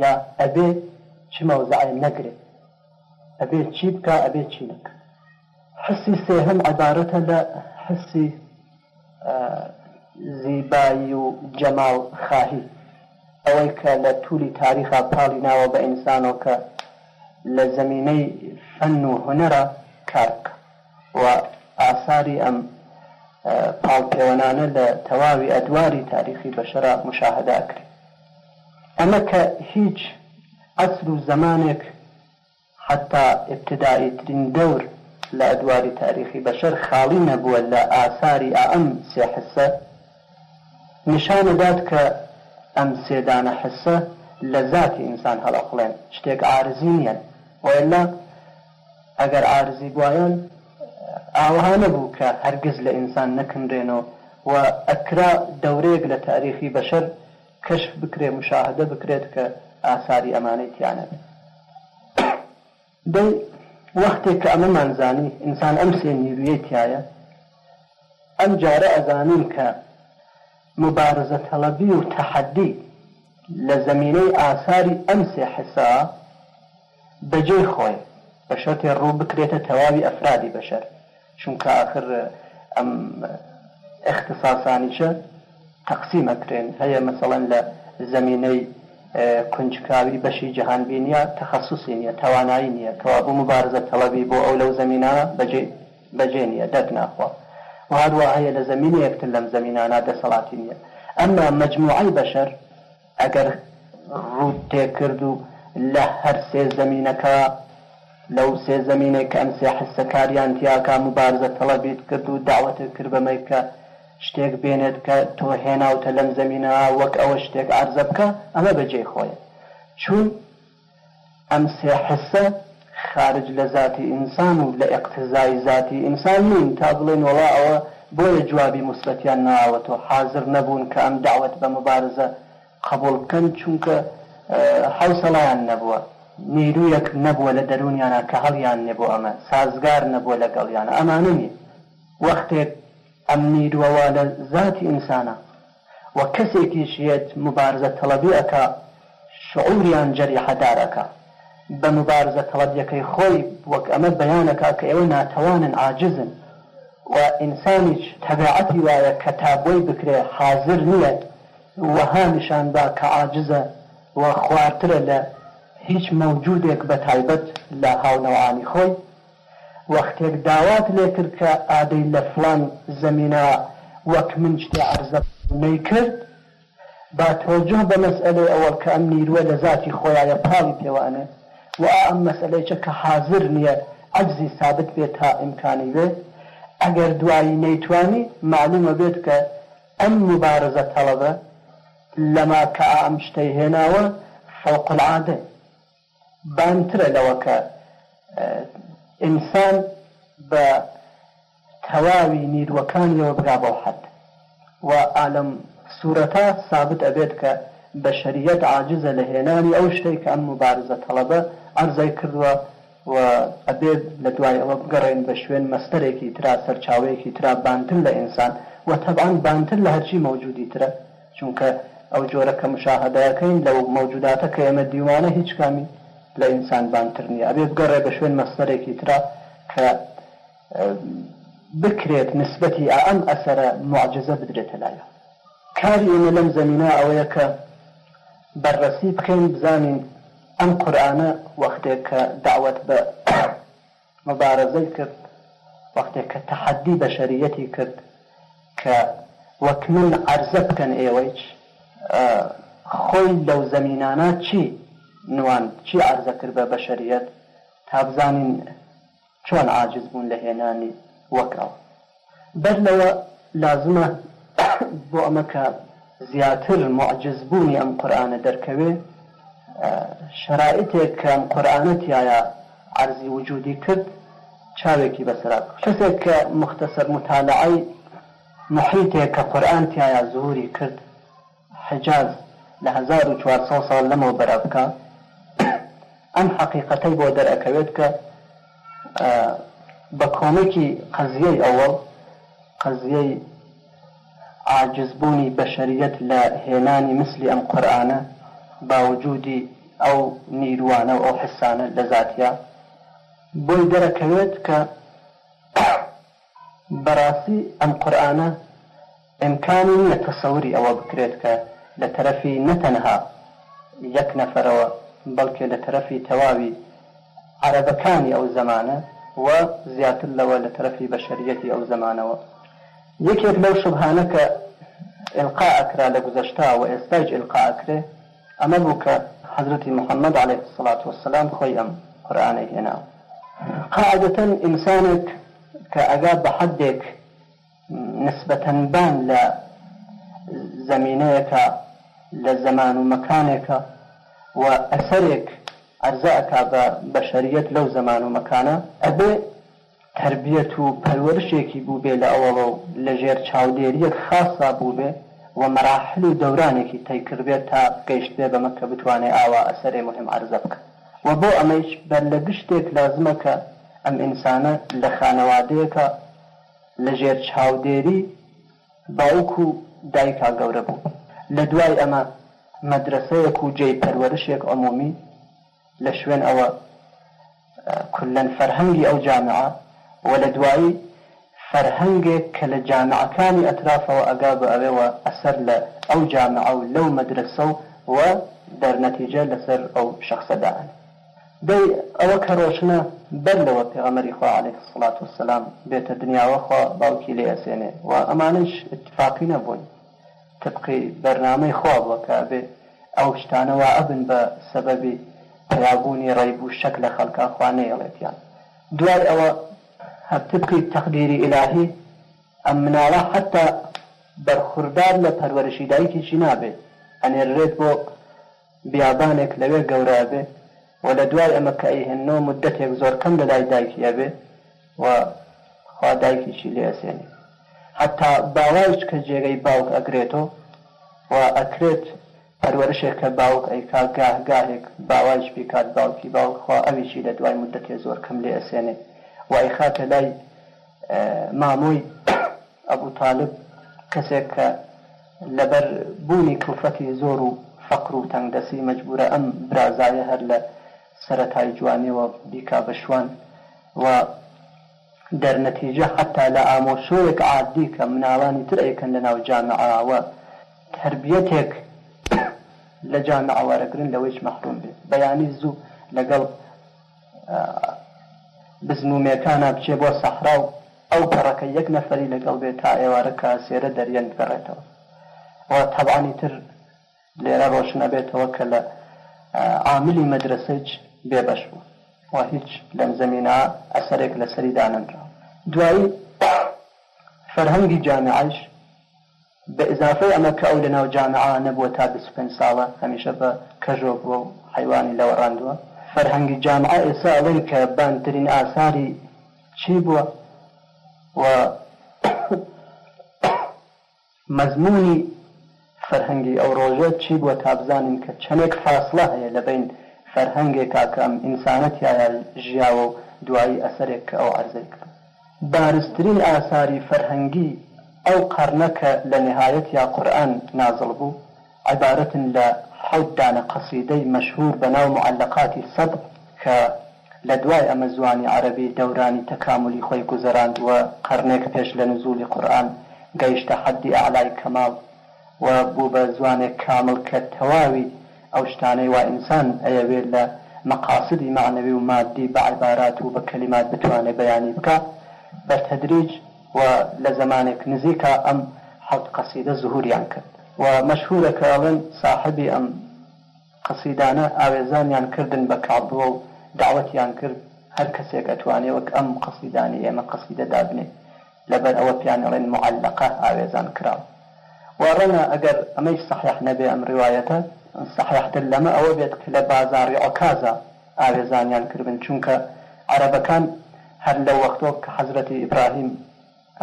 یا ئەبێ چ مەوزعی نەگرێت ئەبێ چی بکە ئەبێ چی نەکە حسی سێهم عبارەتە لە حسی زیبایی و جەماو خاهی ئەوەی کە لە تولی تاریخا پاڵی ناوە بە ئینسانەوە کە لە زمینەی فەن و هوەرە کارکە و ئاساری ئەم پاڵپێوەنانە لە تەواوی ئەدواری تاریخی بەشرا مشاهداکرێت ئەمە کە هیچ ئەسر و زمانێک حتا ابتدائیترین دەور لە ئەدواری تاریخی بەشەر خاڵی نەبووە لە ئاساری ئەم سێ حسە نیشانەدات کە ئەم سێدانە حسە لە ذاتی ئینسان هەڵەقڵێن شتێک ئارزی نیە وئلا ئەگەر ئارزی گوایان ئاوها نەبوو کە هەرگز لە ئینسان نەکردێنەوە و ئەکرا دەورەیەک لە تاریخی بەشەر كشف بكري مشاهدة بكريتك آثاري ئاساری ئەمانەی تیانە دەی وەختێک کە ئەمەمانزانی ئینسان ئەم سێ نیرویە تایە ئەم طلبي وتحدي کە آثاري أمسي و بجي خوي زمینەی ئاساری ئەم توابي حسا بشر خۆی آخر أم اختصاصاني شا تەقسیم ئەکرێن هەیە مثلەن لە زمینەی کنجکاوی بەشی جەهانبینیە تەخصصی نیە توانایی نییە کەوابوو مبارزە تەڵەبی بۆ ئەو لەو زمینانە بەجێ بەجێ نیە دەک ناخوا وهروە هەیە لە زمینی یەکتر لەم زمینانە دەسەڵاتی نییە ئەمما مجموعی بەشەر ئەگەر ڕوو تێکرد و لە هەر سێ زمینەکە لەو سێ زمینێک کە ئەم سێ حسەکاریان تیاکە مبارزە تەڵەبیت کرد و داوەتە کرد بەمەیکە شتێک بێنێت کە تۆ هێناوتە لەم زمینە وەک ئەوە شتێک ئارزە بکە ئەمە بەجێ خۆیە چون ئەم سێ حسە خارج لە ذاتی ئینسان و لە اقتزای ذاتی ئینسان نین تا بڵێن وڵا ئەوە بۆیە جوابی مسلەتیان ناوەتەوە حاضر نەبوون کە ئەم داوت بە مبارزە قبول بکەن چونکە حوسڵیان نەبووە نیرویەک نەبووە لە دەرونیانە کە هەڵیان نەبوو ئەمە سازگار نەبووە لەگەڵیانە ئەمانە نیە وەختێک ئەم میروەوە لە ذاتی ئینسانە و کەسێکی شێت مبارزە تەڵەبیەکە شعوریان جەری حەدارەکە بە مبارزە تەڵەبیەکەی خۆی وەک ئەمە بەیانەکە کە ئێوە ناتەوانن عاجزن و ئینسانیش تەبعەتی وایە کە تابۆی بکرێ حاضر نیەت وەها نیشاندا کە عاجزە و خوارترە لە هیچ مەوجودێک بە تایبەت لە هاونەوانی خۆی وەختێک داوات لێ کرد کە ئادەی لە فلان زمینە وەک من شتێ عرزە نەی کرد با تۆجه بە مەسئلەی ئەوە کە ئەم نیروە لە ذاتی خۆیانە پاڵی پێوانێت و ئەم مەسئلەیچە کە حاضر نییە عجزی ثابت بێت تا ئیمکانی بێت ئەگەر دوایی نەیتوانی معلومە بێت کە ئەم مبارزە تەڵەبە لەما کە ئەم شتەی هێناوە فەوقلعادە بانترە لەوەکە ئینسان بە تەواوی نیروەکانیەوە بگا بۆ حەد و ئالم سوورەتە سابت ئەبێت کە بە شەریەت عاجزە لە هێنانی ئەو شتێک کە ئەم مبارزە تەڵەبە ئەرزای کردووە و ئەبێت لە دوای ئەوە بگەڕێن بە شوێن مەستەرێکی ترا سەرچاوەیەکی ترا بانتر لە ئینسان و تەبان بانتر لە هەرچی مەوجودی ترە چونکە ئەو جۆرە کە مشاهدەکەین لەو مەوجوداتە کە ئێمە دیوانە هیچ کامی لإنسان بانترني بانتر نیە ئەبێ بگەڕێ كترا شوێن مەستەرێکی ترا کە اه، بکرێت نسبەتی ئەم ئەسرە إن بدرێتە لایە کاری ئێمە لەم زمینە ئەوەیە کە بەررەسی بخین بزانین دعوة قورآانە وەختێک کە داوت تحدي بشريتي كت وەختێک کە تحدی إيويش خوي لو زمينانا وەک نوان چی عرزەکرد بە بەشریەت تا بزانین چۆن عاجز بوون لە هێنانی وەکراوە بەر لەوە لازمە بۆ ئەمەکە زیاتر معجزبوونی ئەم قورآانە دەرکەوێ شرائتێک کەم قورآانەتیایە عرضی وجودی کرد چاوێکی بەسرات کەسێک کە مختصر مطالعی محیتێک کە قورآانتیایە زۆری کرد حجاز لە 1400 سال لەمەوە بەرە بکە ئەم حقیقەتەی بۆ دەرەکەوێت کە بە کۆمێکی قەزیەی ئەوەڵ قەزیەی عجزبوونی بەشریەت لە هێنانی مثلی ئەم قورآانە باوجودی ئەو نیروانە و ئەو حسانە لە زیاتیا بۆی دەرەکەوێت کە بەڕاستی ئەم قورآانە ئەمکانی لە تەسەوری ئەوە بکرێت کە لە تەرەفی نەتەنها یەک نەفەرەوە بەڵکێ لترفي توابي على عربەکانی أو زمانة و الله لەوە بشريتي أو زمانة ئەو زمانەوە شبهانك لەو شبهانە کە ئلقا القاء لە گوزەشتا و ئێستاج ئلقا عليه الصلاة والسلام خوي أم قورآانەی هێنا قاعدة إنسانك کە بحدك نسبة بان نسبەتەنبان لزمان زمینەیەەکە و ئەسەرێک ئەرزە ئەکا بە بەشەریەت لەو زەمان و مەکانە ئەبێ تربیەت و پەروەرشێکی بوو بێ لە ئەوەوە لە ژێر چاودێریەک خاصا بوو بێ و مەراحل و دەورانێکی تەیکردێت تا گەیشتێ بە مەکە بتوانێت ئاوا ئەسەرێ مهم ئەرزە بکە و بۆ ئەمەش بەر لە گشتێک لازمە کە ئەم ئینسانە لە خانەوادەیەەکە لە ژێر چاودێری باوک و دایکا گەورە بوو لە دوای ئەمە مدرسه مدرسەیەک پرورش یک عمومی ئەمومی او شوێن فرهنگی او جامعه ئەو جامعە وە لە دوایی فەرهەنگێک کە لە جامعەکانی ئەترافەوە ئەگا بە ئەوێەوە جامعه لە لو مدرسه و لەو مەدرسە وە دەرنەتیجە لەسەر ئەو شخصەدان دەی ئەوە کە ڕۆشنە بەر لەوە پێغەمەری خوا عليه بیت دنیا و دنیاوەخوا باوکی لێ ئەسێنێ و امانش اتفاقی نەبووین تبقی بەرنامەی خوا بکابێ ئەو شتانەوە ئەبن بە سەبەبی پیابوونی ڕێبوو شەک لە خەڵکخواانەیەڵێتیان دوای ئەوە هەبتبقی تەقدیری ئلاهی ئەم مناڵە حتا بەرخوردار لە پەروەرشی دایکیشی نابێت ئەنێرێت بۆ بیابانێک لەوێ گەورابێ و لە دوای ئەمە کەی هێنەوە مدەتێک زۆر کەم لە لای دایکیە بێ و خوا دایکیشی لێسێنێت حتا باواش کە جێگەی باوک ئەگرێتەوە و ئەکرێت پەروەرشێک کە باوک ئەیکا گاهگاهێک باواش بیکات باوکی باوکخوا ئەویشی لە دوای مدەتێ زۆر کەم لێ ئەسێنێ وای خاتە لای مامۆی ئەبوو تالب کەسێک کە لەبەر بوونی کوفەتی زۆر و فەقر و تەنگدەسی مەجبورە ئەم برازایە هەر لە سەتای جوانیەوە بیکا بەشوان و دەرنەتیجە حتا لە ئامۆشۆیەک عادی کە مناڵانی تر ئەیکەن لە ناو جامەعاوە تربیەتێک لە جامەعاوارەگرن لەوەیش مەحروم بێت بەیانی زوو لەگەڵ بزنومێکانە بچێ بۆ سەحرا و ئەو پەڕەکە یەک نەفری لەگەڵ بێت تا ئێوارە کاسێرە دەریان بگەڕێتەوە ئەوە تەبعانی تر لێرە ڕۆشنە بێتەوە کە لە عاملی مەدرسەج بێبەش بوو و هیچ لەم زمینە ئەسەرێک لە سەریدا نەنرا دوایی فەرهەنگی جامعش بە ئضافەی ئەمە کە ئەو لەناو جامعا نەبووە تا پێ ساڵە هەمیشە بە کەژۆ بووە و حیوانی لەوەڕاندووە فەرهەنگی جامعا ئێسا ئەڵێن کە بانترین ئاساری چی بووە و مەزمونی فەرهەنگی ئەو ڕۆژە چی بووە تا بزانین کە چەندێک فاصله هەیە لە بین فەرهەنگێکا کەم ئینسانەت یاە ژیاوە و دوایی ئەسەرێک کە ئەو عەرزەی کرد بارزترین ئاساری فەرهەنگی ئەو قەرنەکە لە نهایەت یا قورآن نازڵ بوو عبارەتن لە حەوددانە قەسیدەی مەشهور بەناو معلقاتی سەد کە لە دوای ئەمە زوانی عەربی دەورانی تەکاملی خۆی گوزەراندووە قەرنێک پێش لە نزولی قورآن گەیشتە حەدی ئالای کەماڵ و بوو بە زوانێک کامل کە تەواوی ئەو شتانەی وا ئینسان ئەیەوێت لە مەقاسدی معنەوی و مادی بە عیبارات و بە کلمات بتوانێت بەیانی بکە بە تەدریج و لە زمانێک نزیکە ئەم حەوت قەسیدە زهوریان کرد و مەشهورە کەڵن ساحبی ئەم قەسیدانە ئاوێزانیان کردن بە کابووە و داوەتیان کرد هەر کەسێک ئەتوانێ وەک ئەم قەسیدانی ئێمە قەسیدە دابنێ لەبەر ئەوە پیانەڵێن معلقە ئاوێزان کراوە وڕەنە ئەگەر ئەمەی صحیح نەبێ ئەم ڕواایەتە سەحرەحتر لەمە ئەوە بێت کە لە بازاری ئۆکازە ئاوێزانیان کردن چونکە عربەکان هەر لە وەختۆ کە حەزرەتی ئیبراهیم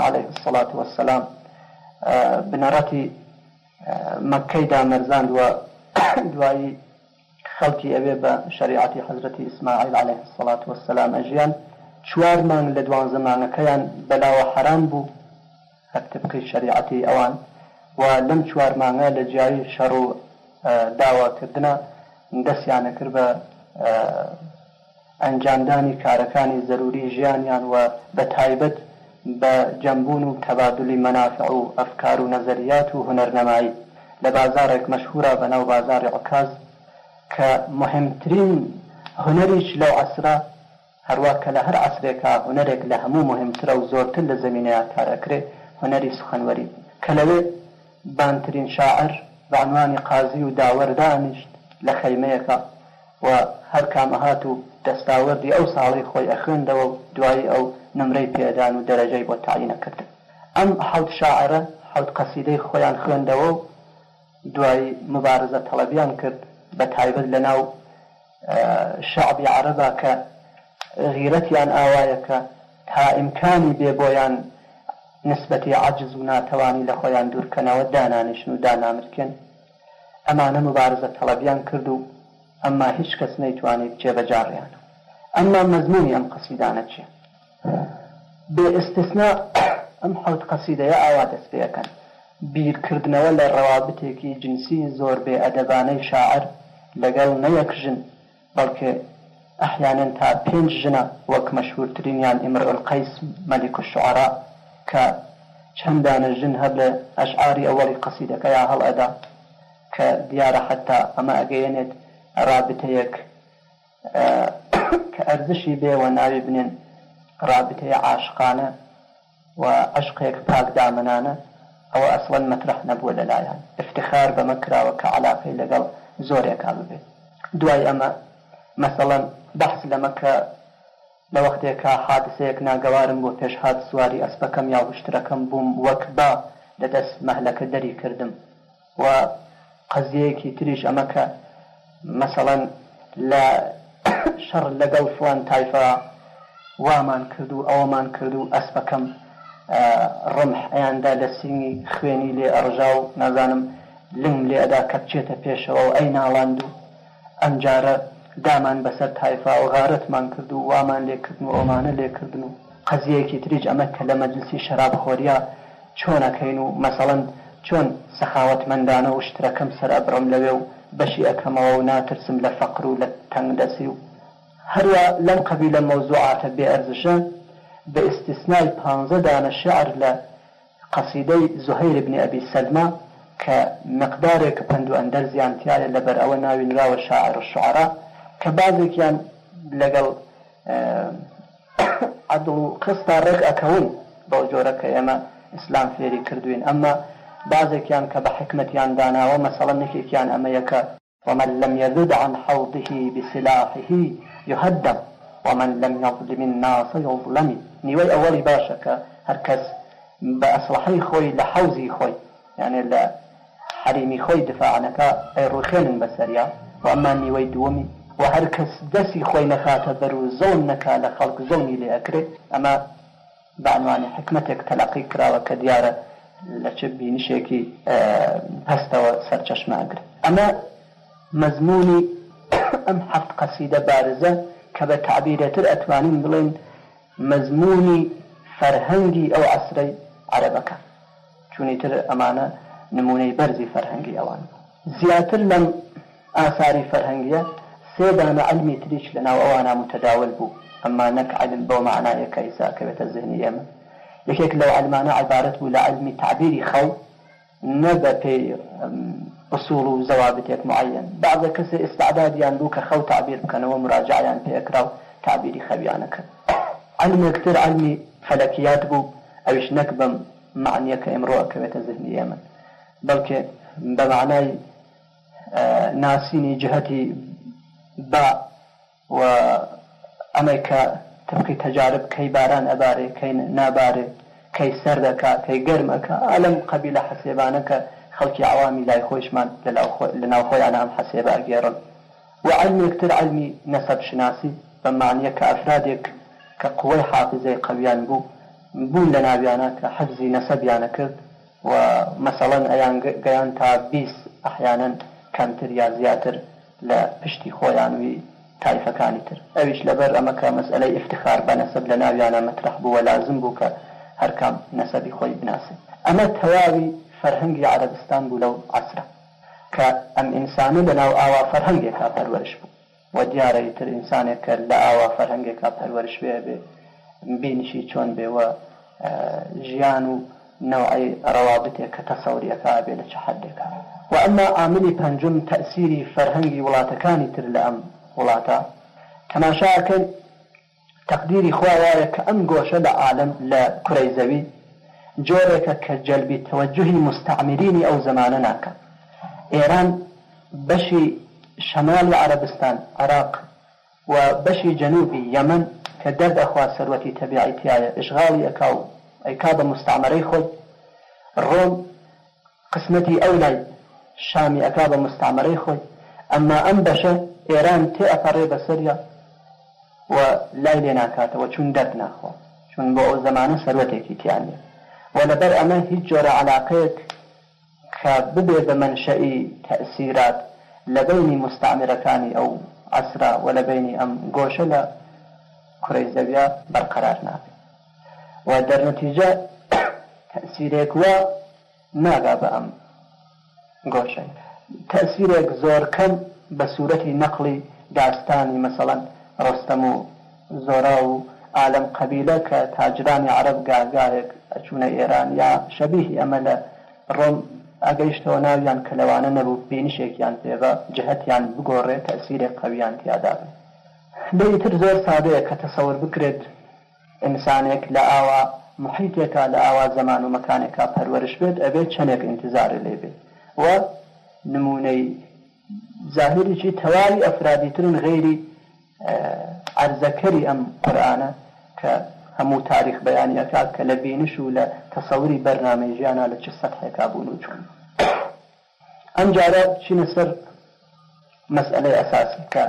عليه الصلاة والسلام بنەڕەتی مەکەیدا مەرزان وە دوایی خەڵکی ئەوێ بە شریعتی حەزرەتی ئیسماعیل عليه الصلاة والسلام ئەژیان چوار مانگ لە دوان زمانەکەیان بەلاوە حەرام بوو هەر تبقی شریعتی ئەوان و لەم چوار مانگە لە جیای شەڕ و داواکردە دەستیانە کرد بە ئەنجامدانی کارەکانی زەروری ژیانیان و بە تایبەت بە جەمبوون و تەبادلی مەنافع و ئەفکار و نەزریات و هوەرنەمایی لە بازارێک مەشهورە بەناو بازاری عکاز کە مهمترین هوەریش لەو عسرا هەروە کە لە هەر عسرێکا هوەرێک لە هەموو مهمترە و زۆرتر لە زمینەیە کارەکرێ هوەری سخەنوەری کە لەوێ بانترین شاعر بەعنوانی قازی و داوەردانیشت لە خەیمەیەەکە و هەر کامەهات و دەستاوەردی ئەو ساڵی خۆی ئەخوێندەوە و دوایی ئەو نمرەی پێدان و دەرەجەی بۆ تاینەکردن ئەم حوت شاعرە حوت قەسیدەی خۆیان خوێندەوە و دوایی مبارزە تەڵەبیان کرد بە تایبەت لە ناو شعبی عربا کە غیرەتیان ئاوایەکە تا ئیمکانی بێ بۆیان نسبەتی عجز و ناتەوانی لە خۆیان دوورکەنەوە دانانشن و دانامرکن ئەمانە مبارزە تەڵەبیان کرد و ئەمما هیچ کەس نەیتوانێت جێبەجاڕیان ئەمما مەزمونی ئەم قسیدانە چیە بێ ئستثنا ئەم حوت قەسیدەیە ئاوا دەست پێەکەن بیرکردنەوە لە ڕەوابتێکی جنسی زۆر بێ ئەدەبانەی شاعر لەگەڵ نەیەک ژن بەڵکێ ئەحیانن تا پێنج ژنە وەک مەشهورترینیان ئمرئقیس مەلیک و شعرا کە چەندانە ژن هەر لە ئەشعاری ئەوەڵی قەسیدەکە یا هەڵ ئەدا کە دیارە حتا ئەمە ئەگەیەنێت رابطەیەک کە ئەرزشی بێوە ناوی بنێن رابطەیە عاشقانە و عشقێک پاک دامنانە ئەوە ئەسوەن مەترح نەبووە لەلایەن افتخار بەمە کراوە کە علاقی لەگەڵ زۆرێکا ببێت دوای ئەمە مثلەن بەحس لەمەکە لە وەختێکا حادسەیەک ناگەوارم بۆ پێشهات سواری ئەسپەکەم یا وشترەکەم بووم وەک با لەدەست مەهلەکە دەری کردم و قەزیەیەکی تریش ئەمەکە مەسەڵەن لە شەڕ لەگەڵ فلان تایفا وامان کرد و ئەوەمان کرد و ئەسپەکەم ڕمح ئەیاندا لە سینی خوێنی لێ ئەڕژا و نازانم لنگ لێ ئەدا کەپچێتە پێشەوە و ئەی ناڵاند و ئەمجارە دامان بەسەر تایفا و غارەتمان کرد و وامان لێکردن و ئەومانە لێکردن و قەزیەکی تریج ئەمە کە لە مەجلسی شەرابخۆریە چۆنەکەین و مەسەڵند چۆن سەخاوتمەندانە و شتەکەم سەر ئەبرم لەوێ و بەشی ئەەکەمەوە و ناترسم لە فەقر و لە تەنگدەسی و هەروە لەم قەبی لە مەوزوعاتە بێئەرزشە بە ئستیسنای پانزە دانە شعر لە قەسیدەی زهیر بنی ئەبی سەلما کە مقدارێک پند و ئەندەر زیانتیارە لەبەر ئەوە ناوینراوە شاعر شعرا کە بازێکیان لەگەڵ عدڵ و قستا ڕێک ئەکەون بەو جۆرە کە ئێمە ئیسلام فێری کردوین ئەمە بازێکیان کە بە حکمتیان داناوە مەسەڵە نکێکیان ئەمەیەکە ومن لم يذد عن حوضه بسلاحه يهدم ومن لم يظلم الناس يظلم نيوي أول باشا كهركز بأصلحي خوي لحوزي خوي يعني لحريمي خوي دفاعنك أي روخين بسريا وأما نيوي دومي و هەر کەس دەستی خۆی نەخاتە بەر و زۆن نەکا لە خەڵک زۆنی لێ ئەکرێت ئەمە بانوانی حکمتێک تەلاقی کراوە کە دیارە لە چ بینشێکی هەستەوە سەرچەشماگرێت ئەمە مەزمونی ئەم حەفت قەسیدە بارزە کە بە تعبیرەتر ئەتوانین بڵێن مەزمونی فەرهەنگی ئەو عسرەی عربەکە چونیتر ئەمانە نمونەی بەرزی فەرهەنگی ئەوان زیاتر لەم ئاساری فەرهەنگیە پێدانا ئەلمی تریش لە ناو ئەوانە متەداول بوو ئەما نەک علم بو معنایەکە ئیسا کەوێتە زهنی ئێمە یەکێک لەو علمانە عبارەت بوو لە علمی تعبیری خەو نە بە پێی أصول وزوابتك معين بعض كسي استعداد يانلوك خو تعبير بكنا ومراجع يان اكراو تعبيري خبيانك علمي كتير علمي فلكيات بو أوش نكبم معنية كامرؤة كمية ذهني يمن بلكي بمعنى آه، ناسيني جهتي با و ئەمریکا تقی تجارب کەی باران ئەبارێ کەین نابارێ کەی سەر دەکات کەی گەرمەکە ئەلم قەبی لە حەسێبانەکە خەڵکی عوامی لای خۆشمان لە ناوخۆیان ئەم حەسێبا گێڕن و علمێکتر علمی نەسەب شناسی بەمانە کە ئەفرادێک کە قوی حافزەی قەویان بوو بوون لە ناویانە کە حەفزی نەسەبیانە کرد و مەسەڵەن ئەیان گەیان تا بیست ئەحیانەن کەمتر یا زیاتر لە پشتی خۆیانوی تایفەکانی تر ئەویش لەبەر ئەمەکە مەسئلەی افتخار بە نەسەب لە ناویانە مەترح بووە لازم بوو کە هەرکام نەسەبی خۆی بناسێت ئەمە تەواوی فەرهنگی عربستان بوو لەو عسرە کە ئەم ئینسانی لە ناو ئاوا فەرهنگێکا پەروەرش بوو وە دیارەی تر ئینسانێک کە لە ئاوا فەرهنگێکا پەروەرش بێ بێ بینشی چۆن بێوە ژیان و نوعي ڕەوابتێک كتصوري تەسەوریەکە بێ وأما چه بانجم تأثيري فرهنجي ولا تكاني تەسیری فەرهەنگی وڵاتەکانی تر لە ئەم وڵاتە تەماشاکەن تەقدیری خواوایە کە ئەم گۆشە لە عالم لە کوڕی زەوی جۆرێکە کە جەلبی تەوەجهی مستعمرینی ئەو زمانە عربستان عراق وبشي جنوبي يمن كدرد کە سروتي تبعي تيايا إشغالي أكاو ئەیکا بە مستعمەرەی خۆی ڕۆم قسمەتی ئەو لای شامی ئەکا بە مستعمەرەی خۆی ئەمما ئەم بەشە ئێران تێ ئەپەڕێ بەسەریا و لای لێ ناکاتەوە چون دەرد ناخۆ چون بۆ ئەو زمانە سەرەتێکی تیان لێ و لەبەر ئەمە هیچ جۆرە علااقەیەک کە ببێ بە منشەی تەسیرات لە بینی مستعمرەکانی ئەو عسرا و لە بینی ئەم گۆشە لە کوڕی زەویا بەرقەرار نابێت و در نتیجه تأثیرێک وە ناگا بە ئەم گۆشن تەسیرێک زۆر کەم بە سوورەتی نەقلی داستانی مەسەڵەن ڕستەم و زۆرا و عالم قەبیلە کە تاجرانی عرب گاگارێک ئەچوونە ئێران یا شەبیهی ئەمە لە ڕۆم ئەگەیشتەوە ناویان کلەوانە نەبوو بینیشێکیان پێوە جهتیان بگۆڕێت تەسیرێک قەویان تیادا بێت دەیتر زۆر سادەیە کە تەسەور بکرێت ئینسانێک لە ئاوا محیتێکا لە ئاوا زەمان و مەکانێکا پەروەرش بێت ئەبێت چەندێک انتظاری لێ بێت وە نمونەی ظاهرێکی تەواوی ئەفرادیترن غێری ئەرزەکەری ئەم قورآانە کە هەموو تاریخ بەیانیەکات کە لە بینش و لە تەسەوری بەرنامەی ژیانە لە چ سەحێکا بوون و چون ئەم جارە چینە سەر مەسئلەی ئەساسی کە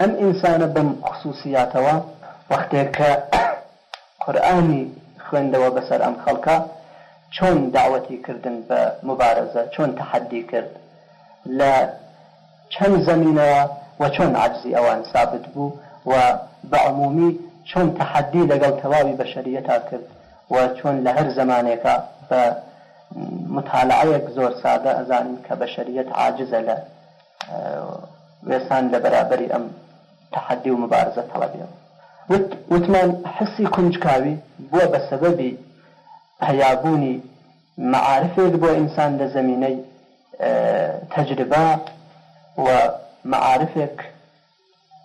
ئەم ئینسانە بەم خصوصیاتەوە وەختێک کە قورآانی خوێندەوە بەسەر ئەم خەڵکە چۆن داوەتی کردن بە مبارەزە چۆن تحدی کرد لە چەند زمینەوە و چۆن عجزی ئەوان ثابت بوو و بەعمومی چۆن تحدی لەگەڵ تەواوی بەشریەتا کرد و چۆن لە هەر زمانێکە بە مطالعەیەک زۆر سادە ئەزانین کە بەشریەت عاجزە لە وێسان لە بەرابەری ئەم تحدی و مبارزە تەڵەبێت وتمان حسي کنجکاوی بووە بسبب سەبەبی هەیابوونی معارفێک انسان ئینسان لە اه، تجربه ومعارفك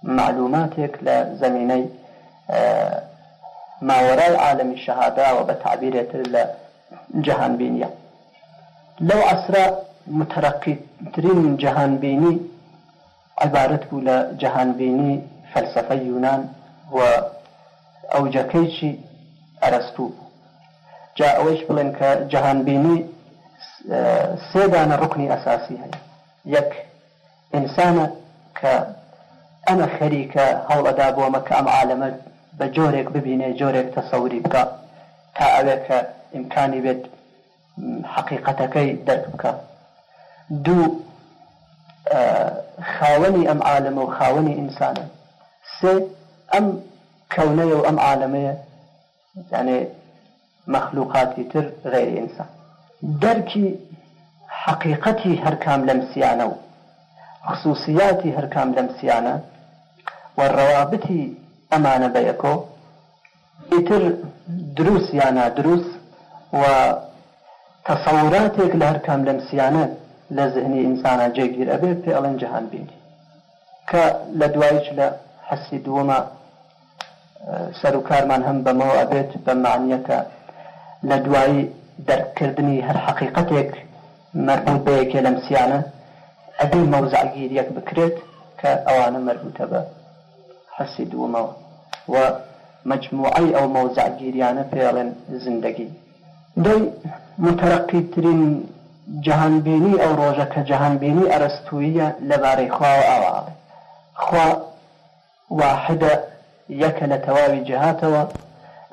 معلوماتك لزميني معلوماتێک لە زمینەی اه، ماوەرای عالمی شەهاداوە بە تعبیرێتتر لە جەهانبینیە لەو ئەسرا متەرەقیترین جەهانبینی عبارەت بوو لە جەهانبینی فەلسفە یونان وە ئەوجەکەیکی ئەرستو جا ئەوەیش بڵێن کە جەهانبینی سێدانە ڕکنی ئەساسی هەیە یەک ئینسانە کە ئەمە خەریکە هەوڵەدا بۆمە کە ئەم عالەمە بە جۆرێک ببینێ جۆرێک تەسەوری بکە تا ئەوێ کە ئیمکانی بێت حقیقەتەکەی دەرک بکە دوو خاوەنی ئەم عالمە و خاوەنی ئینسانە سێ ئەم کەونەیە و ئەم عالمەیە یعنی مەخلوقاتی تر غیر ئینسان دەرکی حقیقەتی هەرکام لەم سیانە و خصوصیاتی هەرکام لەم سیانە وەڕەوابتی ئەمانە بە یەکۆ ئیتر دروست یانە دروست و تەسەوراتێک لە هەرکام لەم سیانە لە زهنی ئینسانە جێگیر ئەبێت پێ ئەڵەن جەهان بینی کە لە دوایش لە حەسی دووەمە سەر و کارمان هەم بەمەوە ئەبێت بە معنیەکە لە دوایی دەرکردنی هەر حقیقەتێک مربوط بەیەکێ لەم سیانە ئەبێ مەوزعگیریەک بکرێت کە ئەوانە مربوطە بە حسی دووەمەوە و مجموعی ئەو مەوزعگیریانە پێڵێن زندگی دەی متەرەقی ترین جهانبینی ئەو ڕۆژە کە جهانبینی ئەرستویە لەبارەی خوا و ئاواڵێ خوا واحدە یەکە لە تەواوی جهاتەوە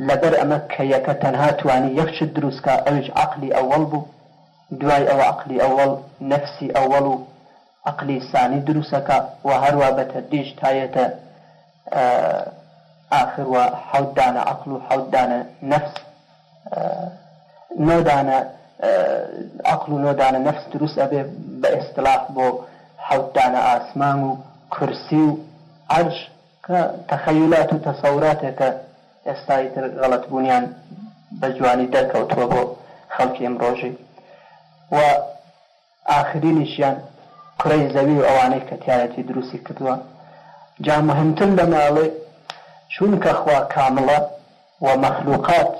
لەبەر ئەمە کە یەکە تەنها توانی یەخشت دروستکە ئەوش عقلی ئەوەڵ بوو دوای ئەوە عقلی ئەوەڵ نەفسی ئەوەڵ و عقلی سانی دروستەکە و هەروە بە تەدیش تایەتە آخروە حەوددانە عقل و حەوددانە نەفس نۆدانە عقل و نۆدانە نەفس دروست ئەبێ بە ئێستلاح بۆ حەوددانە ئاسمان و کورسی و عرش کە تەخەیلات و تەسەوراتێکە ئێستای تر غەڵت بوونیان بە جوانی دەرکەوتووە بۆ خەڵکی ئەمڕۆژی و ئاخرینیشیان کوڕی زەوی و ئەوانەی کە تیارەتی دروستی کردووە جا مهمتر لە ماڵێ چونکە خوا کامڵە و مەخلوقات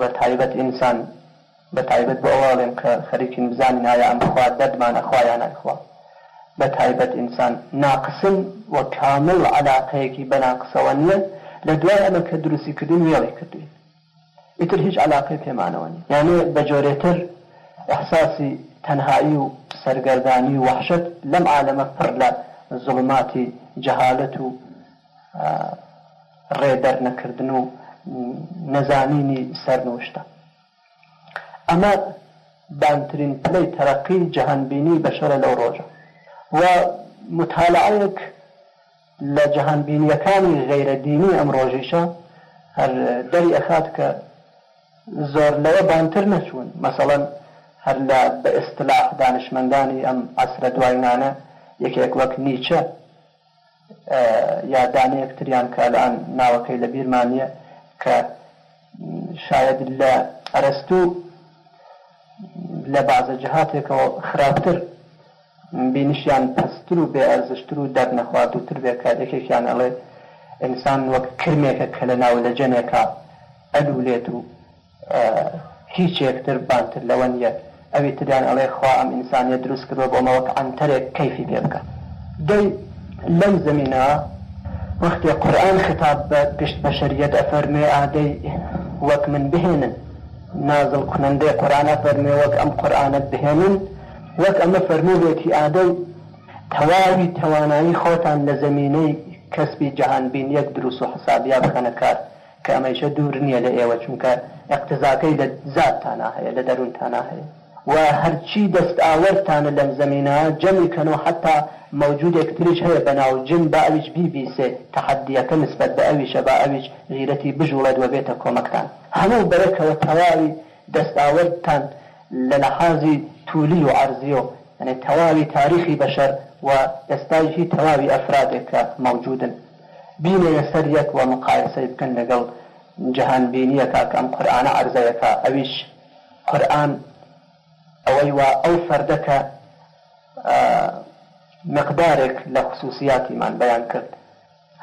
بە تایبەت ئینسان بە تایبەت بە ئەوواڵێن کە خەریکین بزانین نایە ئەم خوا دەدمانە خوایان نەخواوە بە تایبەت ئینسان ناقسم وە کامل علاقەیەکی بەناقسەوە نیە لە دوای ئەمە کە دروستیکردن وێڵی کردوین ئیتر هیچ علاقی پێمانەوەنی یانێ بە جۆرێتر ئەحساسی تەنهایی و سەرگەردانی وحشت لەم عالەمە پڕ لە زڵماتی جەهالت و ڕێدەر نەکردن و نەزانینی سەرنوشتە ئەمە بانترین پلەی تەرەقی جەهنبینی بەشەرە لەو ڕۆژە و متالعەیەک لە جەهانبینیەکانی غەیرە دینی ئەم ڕۆژیشە هەر دەری ئەخات کە زۆر لەوە بانتر نەچوون مەسەڵەن هەر لە بە ئستلاح دانشمەندانی ئەم ئەسرە دوایانە یەکێک وەک نیچە یا دانەیەکتریان کالان ناوەکەی لە بیرمانە کە شاید لە ئەرستو لە بازە جهاتێکەوە خراپتر بینشیان پستر و بێئزشتر و دەر نەخوات و تر بێ کارێکێکیان ئەڵێ ئینسان وەک کرمێکە کە لە ناو لە جنێکا ئەلوولێت و هیچ یەکتر بانتر لەوە نیە ئەوی تریان ئەڵێ خوا ئەم ئینسانیە دروست کردەوە بۆ مەوەک ئەنتەرێک کەفی بێ بکە دەی لەم زمینە وەختی قورآن خطاب بە پشت بە شەریەت ئەفەرمێ ئادەی وەک من بهێنن نازل کنندێ قورآانە فەرمێ وەک ئەم قورآانەت بهێنن وەک ئەمە فەرمووێتی ئادەم تەواوی توانایی خۆتان لە زمینەی کەسبی جهانبین یەک دروست و حسابیا بخەنە کار کە ئەمەیشە دوور نییە لە ئێوە چونکە ئەقتزاکەی لە زادتانە هەیە لە دەروونتانە هەیە و هەرچی دەست ئاوەرتانە لەم زمینە جەمیکەنەوە حتا مەوجودێکتریش هەیە بەناو جن بە ئەویش بیبیسێ تەحدیەکە نسبت بە ئەویشە بە ئەویش غیرەتی بژوڵێت وە بێتە کۆمەکتان هەموو بەرەکەوە تەواوی دەستاوەرتان لە لەحازی تولی و عرضی و ئەنێ تەواوی تاریخی بەشەر و ئێستایشی تەواوی ئەفرادێک کە مەوجودن بینێ لەسەر یەک و مقایسەی بکەن لەگەڵ جەهان بینیەکە کەم قورآانە عرضەیەەکە ئەویش قورآن ئەوەی وا ئەو فەردەکە مقدارێک لە خصوصیاتیمان بەیان کرد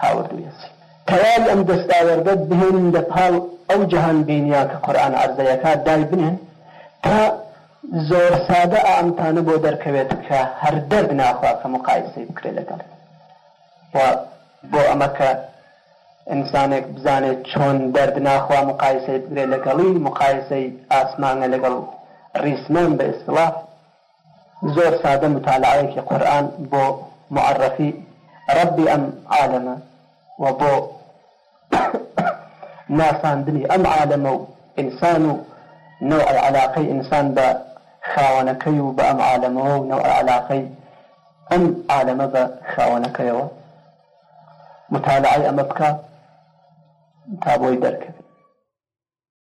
هاوردویەسی تەواو ئەم دەستاوەربە بهێن لە پاو ئەو جەهان بینیا کە قورآان عرضەیەەکە دای بنێن تا زۆر سادە ئامتانە بۆ دەرکەوێت کە هەر دەرگ ناخوا کە مقایسی بکرێت لەگەڵ بۆ ئەمەکە ئینسانێک بزانێت چۆن دەرد ناخوا مقایسی بگرێت لەگەڵی مقایسی ئاسمانە لەگەڵ ریسمان بە ئیسلاف زۆر سادە متالعەیەکی قورآن بۆ معرفی ڕبی ئەم عالەمە و بۆ ناساندنی ئەم عالەمە و ئینسان و نوع علاقەی ئینسان بە خاوانكي بأم عالمه نو أعلاقي أم عالمه بخاوانكي متالعي أمبكا تابوي دركب